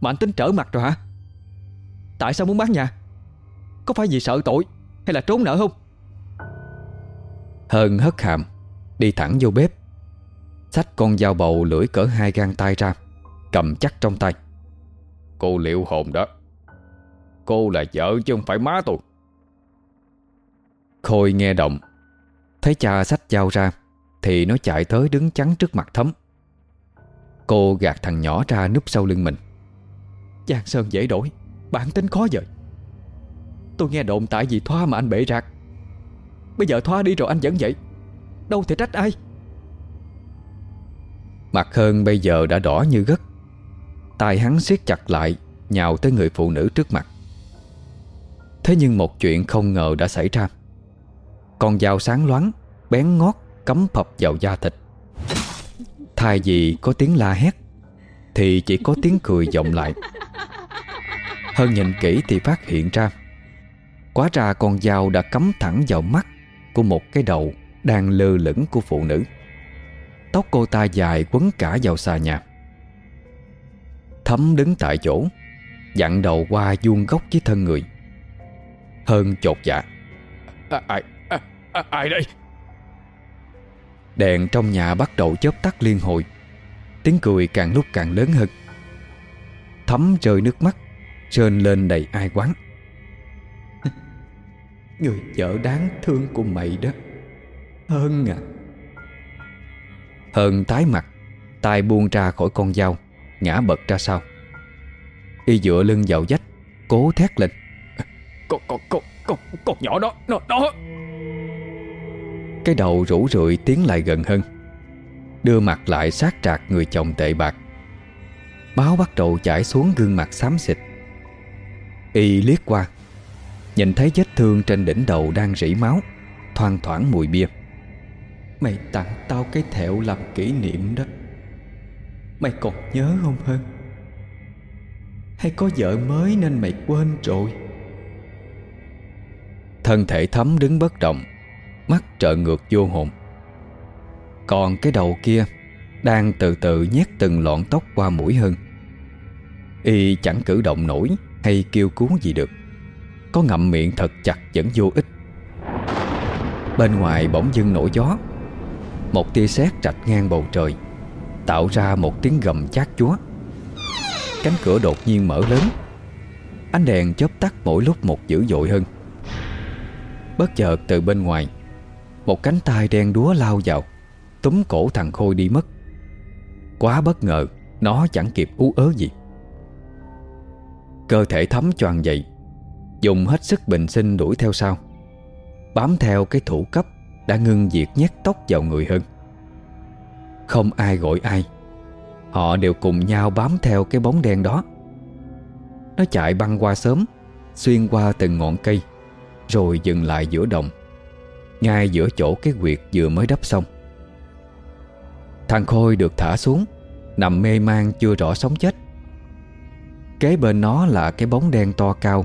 Mà anh tính trở mặt rồi hả? Tại sao muốn bán nhà? Có phải vì sợ tội Hay là trốn nợ không? Hơn hất hàm Đi thẳng vô bếp Xách con dao bầu lưỡi cỡ hai gang tay ra, Cầm chắc trong tay. Cô liệu hồn đó. Cô là vợ chứ không phải má tôi. Khôi nghe động, Thấy cha xách dao ra, Thì nó chạy tới đứng chắn trước mặt thấm. Cô gạt thằng nhỏ ra núp sau lưng mình. Giang Sơn dễ đổi, Bản tính khó dời Tôi nghe đồn tại vì Thoa mà anh bể rạc. Bây giờ Thoa đi rồi anh vẫn vậy. Đâu thể trách ai. Mặt hơn bây giờ đã đỏ như gất tay hắn siết chặt lại, Nhào tới người phụ nữ trước mặt. Thế nhưng một chuyện không ngờ đã xảy ra. Con dao sáng loáng, Bén ngót, cắm phập vào da thịt. Thay vì có tiếng la hét, Thì chỉ có tiếng cười vọng lại. Hơn nhìn kỹ thì phát hiện ra, Quá ra con dao đã cắm thẳng vào mắt Của một cái đầu Đang lơ lửng của phụ nữ. Tóc cô ta dài quấn cả vào xà nhà. Thấm đứng tại chỗ Dặn đầu qua vuông góc với thân người. Hơn chột dạ. À, Ai à, à, ai đây? Đèn trong nhà bắt đầu chớp tắt liên hồi. Tiếng cười càng lúc càng lớn hơn. Thấm rơi nước mắt Rên lên đầy ai quán. [LAUGHS] Người vợ đáng thương của mày đó. Hơn à Hơn tái mặt tay buông ra khỏi con dao Ngã bật ra sau. Y dựa lưng vào vách Cố thét lên. Con, con, con, con, con nhỏ đó Nó, đó Cái đầu rủ rượi tiến lại gần hơn Đưa mặt lại sát trạc người chồng tệ bạc. Máu bắt đầu chảy xuống gương mặt xám xịt. Y liếc qua Nhìn thấy vết thương trên đỉnh đầu đang rỉ máu Thoang thoảng mùi bia Mày tặng tao cái thẹo làm kỷ niệm đó. Mày còn nhớ không hơn Hay có vợ mới nên mày quên rồi? Thân thể thấm đứng bất động, Mắt trợ ngược vô hồn. Còn cái đầu kia Đang từ từ nhét từng lọn tóc qua mũi hơn Y chẳng cử động nổi Hay kêu cứu gì được. Có ngậm miệng thật chặt vẫn vô ích. Bên ngoài bỗng dưng nổi gió. Một tia sét rạch ngang bầu trời, Tạo ra một tiếng gầm chát chúa. Cánh cửa đột nhiên mở lớn. Ánh đèn chớp tắt mỗi lúc một dữ dội hơn. Bất chợt từ bên ngoài, Một cánh tay đen đúa lao vào, Túm cổ thằng Khôi đi mất. Quá bất ngờ, Nó chẳng kịp ú ớ gì. Cơ thể thấm choàng dậy, Dùng hết sức bình sinh đuổi theo sau, Bám theo cái thủ cấp. Đã ngưng việc nhét tóc vào người hơn Không ai gọi ai. Họ đều cùng nhau bám theo cái bóng đen đó. Nó chạy băng qua sớm, Xuyên qua từng ngọn cây, Rồi dừng lại giữa đồng, Ngay giữa chỗ cái quyệt vừa mới đắp xong. Thằng Khôi được thả xuống, Nằm mê man chưa rõ sống chết. Kế bên nó là cái bóng đen to cao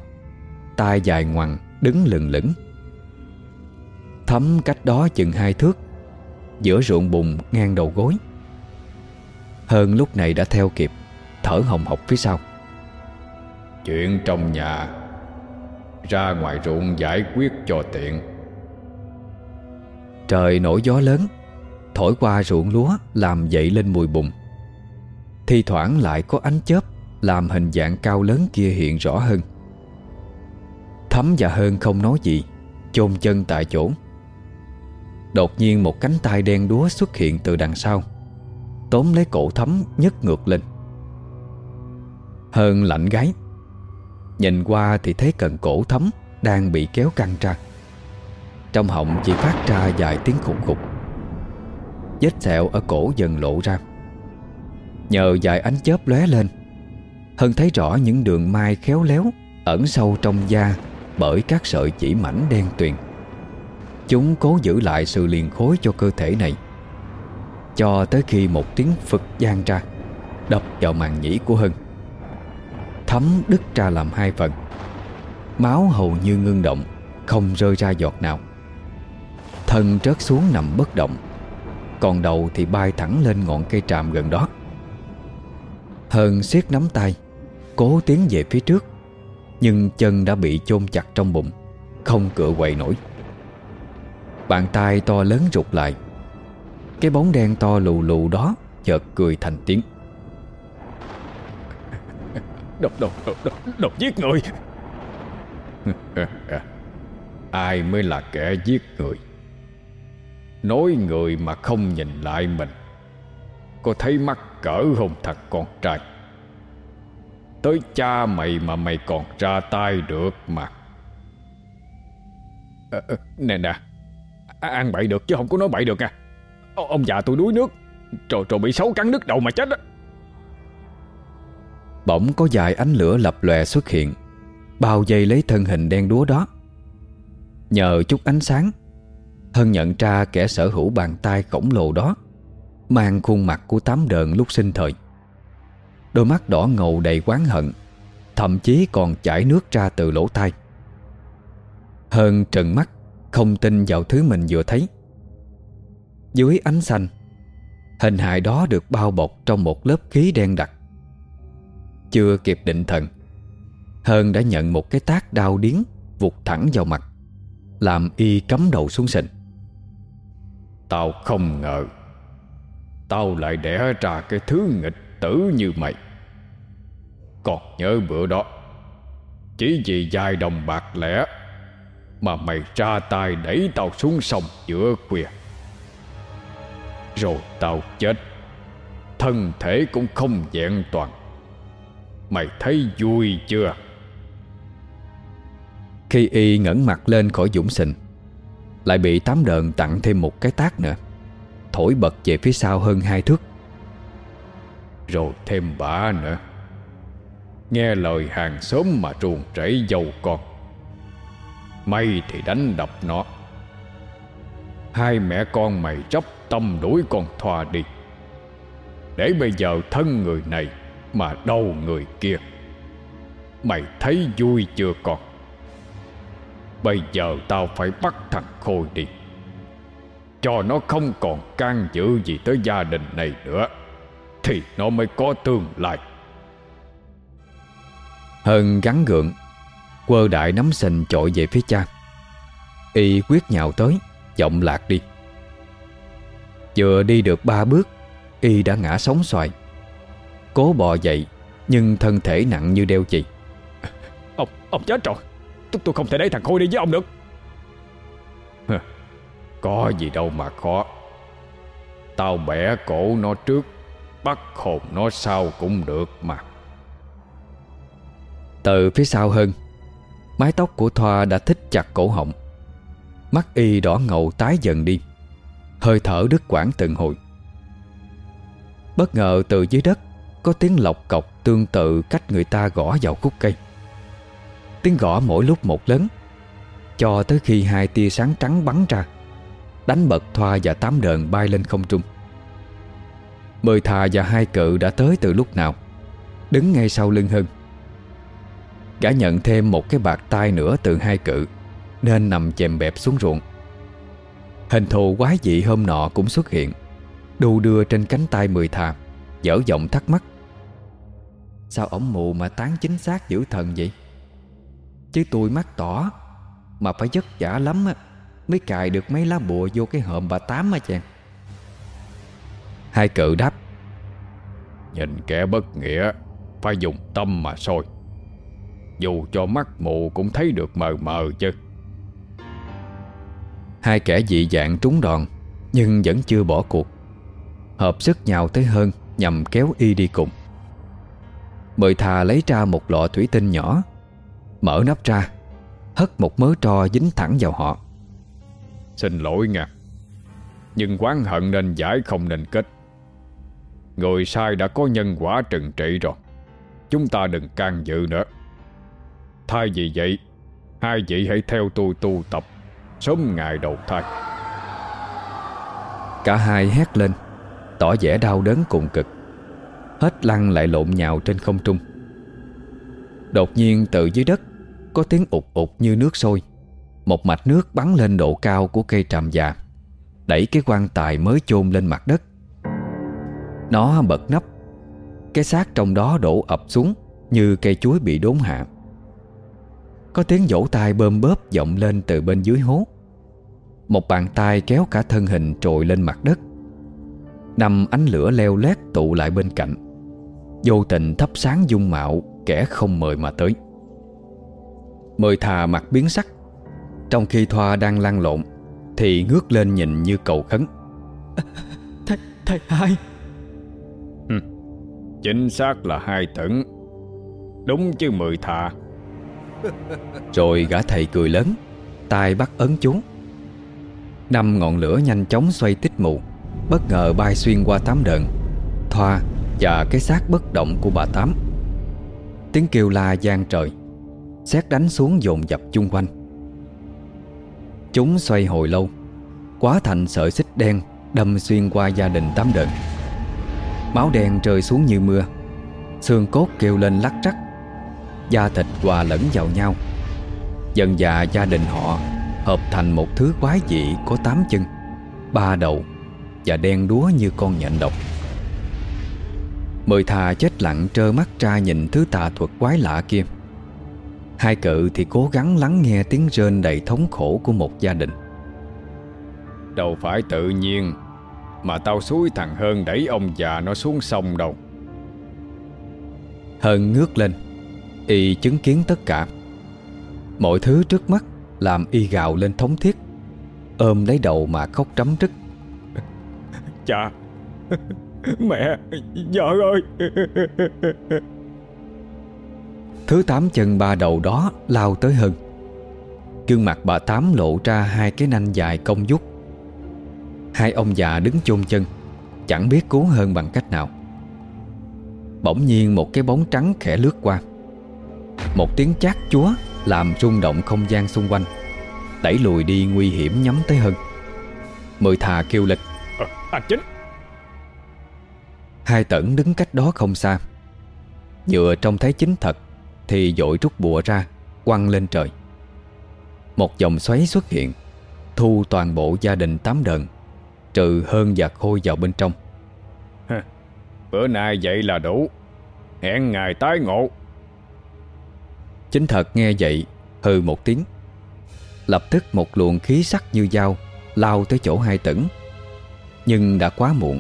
tay dài ngoằng, Đứng lừng lững Thấm cách đó chừng hai thước Giữa ruộng bùn ngang đầu gối. Hơn lúc này đã theo kịp Thở hồng hộc phía sau. Chuyện trong nhà Ra ngoài ruộng giải quyết cho tiện. Trời nổi gió lớn Thổi qua ruộng lúa Làm dậy lên mùi bùn. Thi thoảng lại có ánh chớp Làm hình dạng cao lớn kia hiện rõ hơn. Thấm và Hơn không nói gì Chôn chân tại chỗ Đột nhiên một cánh tay đen đúa xuất hiện từ đằng sau. Tóm lấy cổ thấm nhấc ngược lên. Hơn lạnh gáy. Nhìn qua thì thấy cần cổ thấm Đang bị kéo căng ra. Trong họng chỉ phát ra vài tiếng khục khục. Vết sẹo ở cổ dần lộ ra. Nhờ vài ánh chớp lóe lên Hơn thấy rõ những đường mai khéo léo Ẩn sâu trong da Bởi các sợi chỉ mảnh đen tuyền. Chúng cố giữ lại sự liền khối cho cơ thể này, Cho tới khi một tiếng phực gian ra, Đập vào màn nhĩ của Hân. Thấm đứt ra làm hai phần, Máu hầu như ngưng động, Không rơi ra giọt nào. Thân rớt xuống nằm bất động, Còn đầu thì bay thẳng lên ngọn cây tràm gần đó. Hân siết nắm tay, Cố tiến về phía trước, Nhưng chân đã bị chôn chặt trong bụng, Không cựa quậy nổi. Bàn tay to lớn rụt lại. Cái bóng đen to lù lù đó Chợt cười thành tiếng. Đồ, đồ, đồ, đồ, đồ giết người. [LAUGHS] Ai mới là kẻ giết người? Nói người mà không nhìn lại mình. Có thấy mắc cỡ không thật con trai? Tới cha mày mà mày còn ra tay được mà. À, Nè nè À, ăn bậy được chứ không có nói bậy được à. Ông già tôi đuối nước. Rồi rồi bị xấu cắn đứt đầu mà chết á. Bỗng có vài ánh lửa lập lòe xuất hiện, Bao dây lấy thân hình đen đúa đó. Nhờ chút ánh sáng Hân nhận ra kẻ sở hữu bàn tay khổng lồ đó, Mang khuôn mặt của tám đờn lúc sinh thời. Đôi mắt đỏ ngầu đầy oán hận, Thậm chí còn chảy nước ra từ lỗ tai. Hơn trừng mắt không tin vào thứ mình vừa thấy. Dưới ánh xanh, Hình hài đó được bao bọc trong một lớp khí đen đặc. Chưa kịp định thần, Hơn đã nhận một cái tác đau điếng Vụt thẳng vào mặt, Làm y cắm đầu xuống sình. Tao không ngờ, Tao lại đẻ ra cái thứ nghịch tử như mày. Còn nhớ bữa đó, Chỉ vì vài đồng bạc lẻ mà mày ra tay đẩy tao xuống sông giữa khuya. Rồi tao chết. Thân thể cũng không vẹn toàn. Mày thấy vui chưa? Khi y ngẩng mặt lên khỏi dũng sình Lại bị tám đợn tặng thêm một cái tác nữa. Thổi bật về phía sau hơn hai thước. Rồi thêm bả nữa. Nghe lời hàng xóm mà ruồng rẫy dâu con Mày thì đánh đập nó. Hai mẹ con mày chấp tâm đuổi con Thoa đi. Để bây giờ thân người này Mà đau người kia. Mày thấy vui chưa con? Bây giờ tao phải bắt thằng Khôi đi. Cho nó không còn can dự gì tới gia đình này nữa, Thì nó mới có tương lai. Hơn gắn gượng Quơ đại nắm sình chội về phía cha. Y quyết nhào tới Giọng lạc đi. Vừa đi được ba bước Y đã ngã sóng xoài. Cố bò dậy Nhưng thân thể nặng như đeo chì. [LAUGHS] Ông, ông chết rồi. Tôi, tôi không thể để thằng Khôi đi với ông được. Có gì đâu mà khó. Tao bẻ cổ nó trước Bắt hồn nó sau cũng được mà. Từ phía sau hơn Mái tóc của Thoa đã thích chặt cổ họng. Mắt y đỏ ngầu tái dần đi. Hơi thở đứt quãng từng hồi. Bất ngờ từ dưới đất, Có tiếng lọc cọc tương tự cách người ta gõ vào khúc cây. Tiếng gõ mỗi lúc một lớn, Cho tới khi hai tia sáng trắng bắn ra, Đánh bật Thoa và tám đờn bay lên không trung. Mười thà và hai cự đã tới từ lúc nào? Đứng ngay sau lưng Hưng Gã nhận thêm một cái bạc tai nữa từ hai cự, Nên nằm chèm bẹp xuống ruộng. Hình thù quái dị hôm nọ cũng xuất hiện, Đu đưa trên cánh tay mười thà, Dở giọng thắc mắc. Sao ổng mù mà tán chính xác dữ thần vậy? Chứ tôi mắt tỏ, Mà phải vất vả lắm á, Mới cài được mấy lá bùa vô cái hộm bà Tám á chàng. Hai cự đáp, Nhìn kẻ bất nghĩa, Phải dùng tâm mà soi. Dù cho mắt mù cũng thấy được mờ mờ chứ. Hai kẻ dị dạng trúng đòn, Nhưng vẫn chưa bỏ cuộc. Hợp sức nhào tới hơn, Nhằm kéo y đi cùng. Mời thà lấy ra một lọ thủy tinh nhỏ, Mở nắp ra, Hất một mớ tro dính thẳng vào họ. Xin lỗi nha, Nhưng quán hận nên giải không nên kết. Người sai đã có nhân quả trừng trị rồi, Chúng ta đừng can dự nữa. Thay vì vậy? Hai vị hãy theo tôi tu tập. Sớm ngày đầu thai. Cả hai hét lên, Tỏ vẻ đau đớn cùng cực. Hết lăn lại lộn nhào trên không trung. Đột nhiên từ dưới đất, Có tiếng ụt ụt như nước sôi. Một mạch nước bắn lên độ cao của cây tràm già, Đẩy cái quan tài mới chôn lên mặt đất. Nó bật nắp, Cái xác trong đó đổ ập xuống Như cây chuối bị đốn hạ. Có tiếng vỗ tay bơm bóp vọng lên từ bên dưới hố. Một bàn tay kéo cả thân hình trồi lên mặt đất. Năm ánh lửa leo lét tụ lại bên cạnh. Vô tình thắp sáng dung mạo Kẻ không mời mà tới. Mời thà mặt biến sắc. Trong khi Thoa đang lăn lộn Thì ngước lên nhìn như cầu khấn. [LAUGHS] Thầy, thầy hai. Chính xác là hai tửng Đúng chứ mười thà rồi gã thầy cười lớn tay bắt ấn chú Năm ngọn lửa nhanh chóng xoay tích mù, Bất ngờ bay xuyên qua tám đợn Thoa và cái xác bất động của bà Tám. Tiếng kêu la gian trời Xét đánh xuống dồn dập chung quanh. Chúng xoay hồi lâu, Quá thành sợi xích đen Đâm xuyên qua gia đình tám đợn Máu đen rơi xuống như mưa, Xương cốt kêu lên lắc rắc Da thịt hòa lẫn vào nhau. Dần dà gia đình họ Hợp thành một thứ quái dị Có tám chân Ba đầu Và đen đúa như con nhện độc. Mười thà chết lặng trơ mắt ra nhìn thứ tà thuật quái lạ kia. Hai cự thì cố gắng lắng nghe tiếng rên đầy thống khổ của một gia đình. Đâu phải tự nhiên Mà tao suối thằng Hơn đẩy ông già nó xuống sông đâu. Hơn ngước lên Y chứng kiến tất cả. Mọi thứ trước mắt Làm y gào lên thống thiết. Ôm lấy đầu mà khóc trắm trức. [LAUGHS] Cha [LAUGHS] Mẹ Vợ ơi. [LAUGHS] Thứ tám chân ba đầu đó lao tới Hân Gương mặt bà Tám lộ ra hai cái nanh dài cong vút Hai ông già đứng chôn chân Chẳng biết cứu hơn bằng cách nào. Bỗng nhiên một cái bóng trắng khẽ lướt qua Một tiếng chát chúa Làm rung động không gian xung quanh Đẩy lùi đi nguy hiểm nhắm tới Hân. Mười thà kêu lịch à, Anh chính. Hai tẩn đứng cách đó không xa. Vừa trông thấy chính thật Thì dội rút bùa ra Quăng lên trời. Một dòng xoáy xuất hiện Thu toàn bộ gia đình tám đợn Trừ hơn và khôi vào bên trong. Bữa nay vậy là đủ. Hẹn ngày tái ngộ Chính thật nghe vậy, Hừ một tiếng. Lập tức một luồng khí sắc như dao Lao tới chỗ hai tẩn Nhưng đã quá muộn,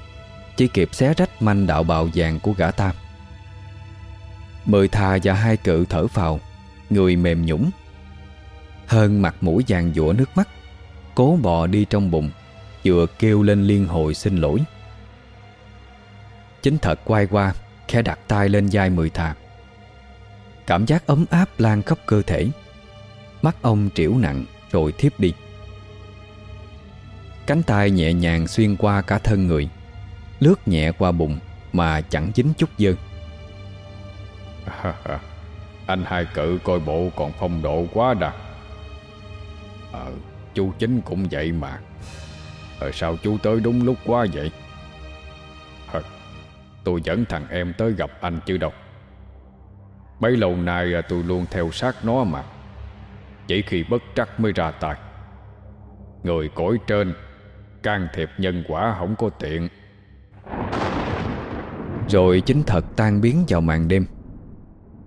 Chỉ kịp xé rách manh đạo bào vàng của gã tam Mười thà và hai cự thở phào, Người mềm nhũng. Hơn mặt mũi vàng dũa nước mắt, Cố bò đi trong bụng, Vừa kêu lên liên hồi xin lỗi. Chính thật quay qua, Khẽ đặt tay lên vai mười thà. Cảm giác ấm áp lan khắp cơ thể. Mắt ông triểu nặng rồi thiếp đi. Cánh tay nhẹ nhàng xuyên qua cả thân người, Lướt nhẹ qua bụng Mà chẳng dính chút dơ. [LAUGHS] Anh hai cự coi bộ còn phong độ quá đà. Ờ Chú chính cũng vậy mà. Ờ sao chú tới đúng lúc quá vậy? Tôi dẫn thằng em tới gặp anh chứ đâu. Bấy lâu nay à, tôi luôn theo sát nó mà. Chỉ khi bất trắc mới ra tay. Người cõi trên, Can thiệp nhân quả không có tiện. Rồi chính thật tan biến vào màn đêm.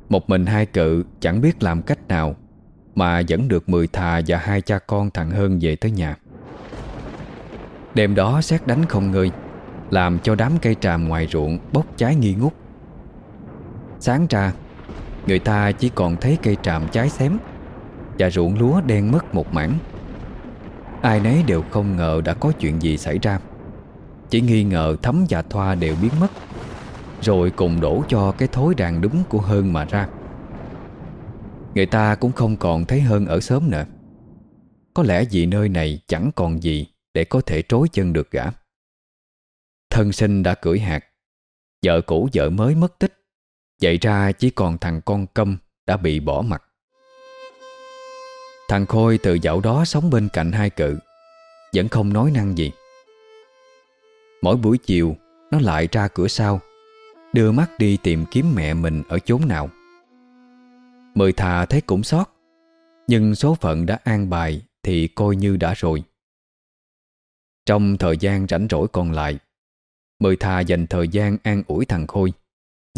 Một mình hai cự chẳng biết làm cách nào Mà vẫn được mười thà và hai cha con thằng Hơn về tới nhà. Đêm đó xét đánh không ngơi, Làm cho đám cây tràm ngoài ruộng bốc cháy nghi ngút. Sáng ra Người ta chỉ còn thấy cây tràm cháy xém Và ruộng lúa đen mất một mảng. Ai nấy đều không ngờ đã có chuyện gì xảy ra. Chỉ nghi ngờ thấm và thoa đều biến mất, Rồi cùng đổ cho cái thối đàn đúng của Hơn mà ra. Người ta cũng không còn thấy Hơn ở sớm nữa. Có lẽ vì nơi này chẳng còn gì Để có thể trối chân được gã. Thân sinh đã cưỡi hạt, Vợ cũ vợ mới mất tích. Vậy ra chỉ còn thằng con câm Đã bị bỏ mặt. Thằng Khôi từ dạo đó sống bên cạnh hai cự, Vẫn không nói năng gì. Mỗi buổi chiều, Nó lại ra cửa sau, Đưa mắt đi tìm kiếm mẹ mình Ở chốn nào. Mười thà thấy cũng sót, Nhưng số phận đã an bài Thì coi như đã rồi. Trong thời gian rảnh rỗi còn lại Mười thà dành thời gian an ủi thằng Khôi.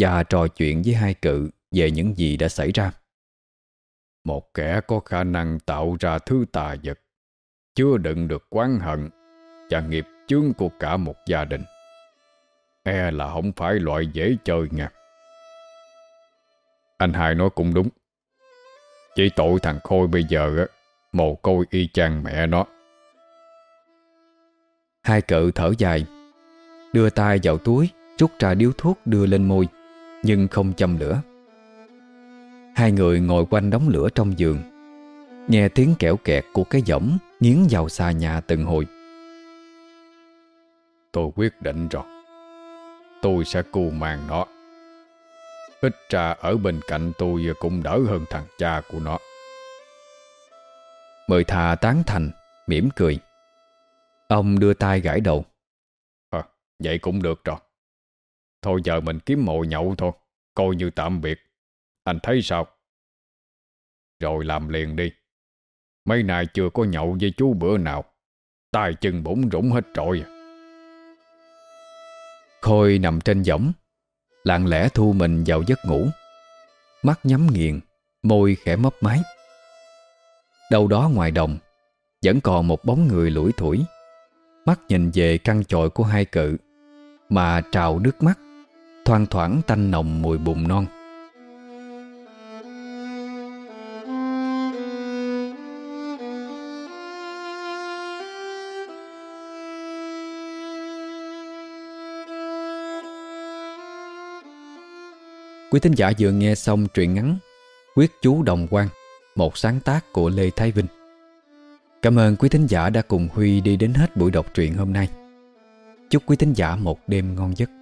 Và trò chuyện với hai cự Về những gì đã xảy ra. Một kẻ có khả năng tạo ra thứ tà vật Chưa đựng được quán hận Và nghiệp chướng của cả một gia đình. E là không phải loại dễ chơi nha. Anh hai nói cũng đúng. Chỉ tội thằng Khôi bây giờ á Mồ côi y chang mẹ nó. Hai cự thở dài Đưa tay vào túi Rút ra điếu thuốc đưa lên môi Nhưng không châm lửa. Hai người ngồi quanh đống lửa trong giường Nghe tiếng kẽo kẹt của cái giỏng Nghiến vào xa nhà từng hồi. Tôi quyết định rồi. Tôi sẽ cù mang nó. Ít ra ở bên cạnh tôi cũng đỡ hơn thằng cha của nó. Mời thà tán thành mỉm cười. Ông đưa tay gãi đầu. À, Vậy cũng được rồi Thôi giờ mình kiếm mồi nhậu thôi, Coi như tạm biệt. Anh thấy sao? Rồi làm liền đi. Mấy nay chưa có nhậu với chú bữa nào. Tay chân bụng rủng hết trội à. Khôi nằm trên võng, Lặng lẽ thu mình vào giấc ngủ. Mắt nhắm nghiền, Môi khẽ mấp máy. Đâu đó ngoài đồng, Vẫn còn một bóng người lủi thủi. Mắt nhìn về căn chọi của hai cự, Mà trào nước mắt. Thoang thoảng tanh nồng mùi bùn non. Quý thính giả vừa nghe xong truyện ngắn Quyết chú Đồng Quan Một sáng tác của Lê Thái Vinh. Cảm ơn quý thính giả đã cùng Huy đi đến hết buổi đọc truyện hôm nay. Chúc quý thính giả một đêm ngon giấc.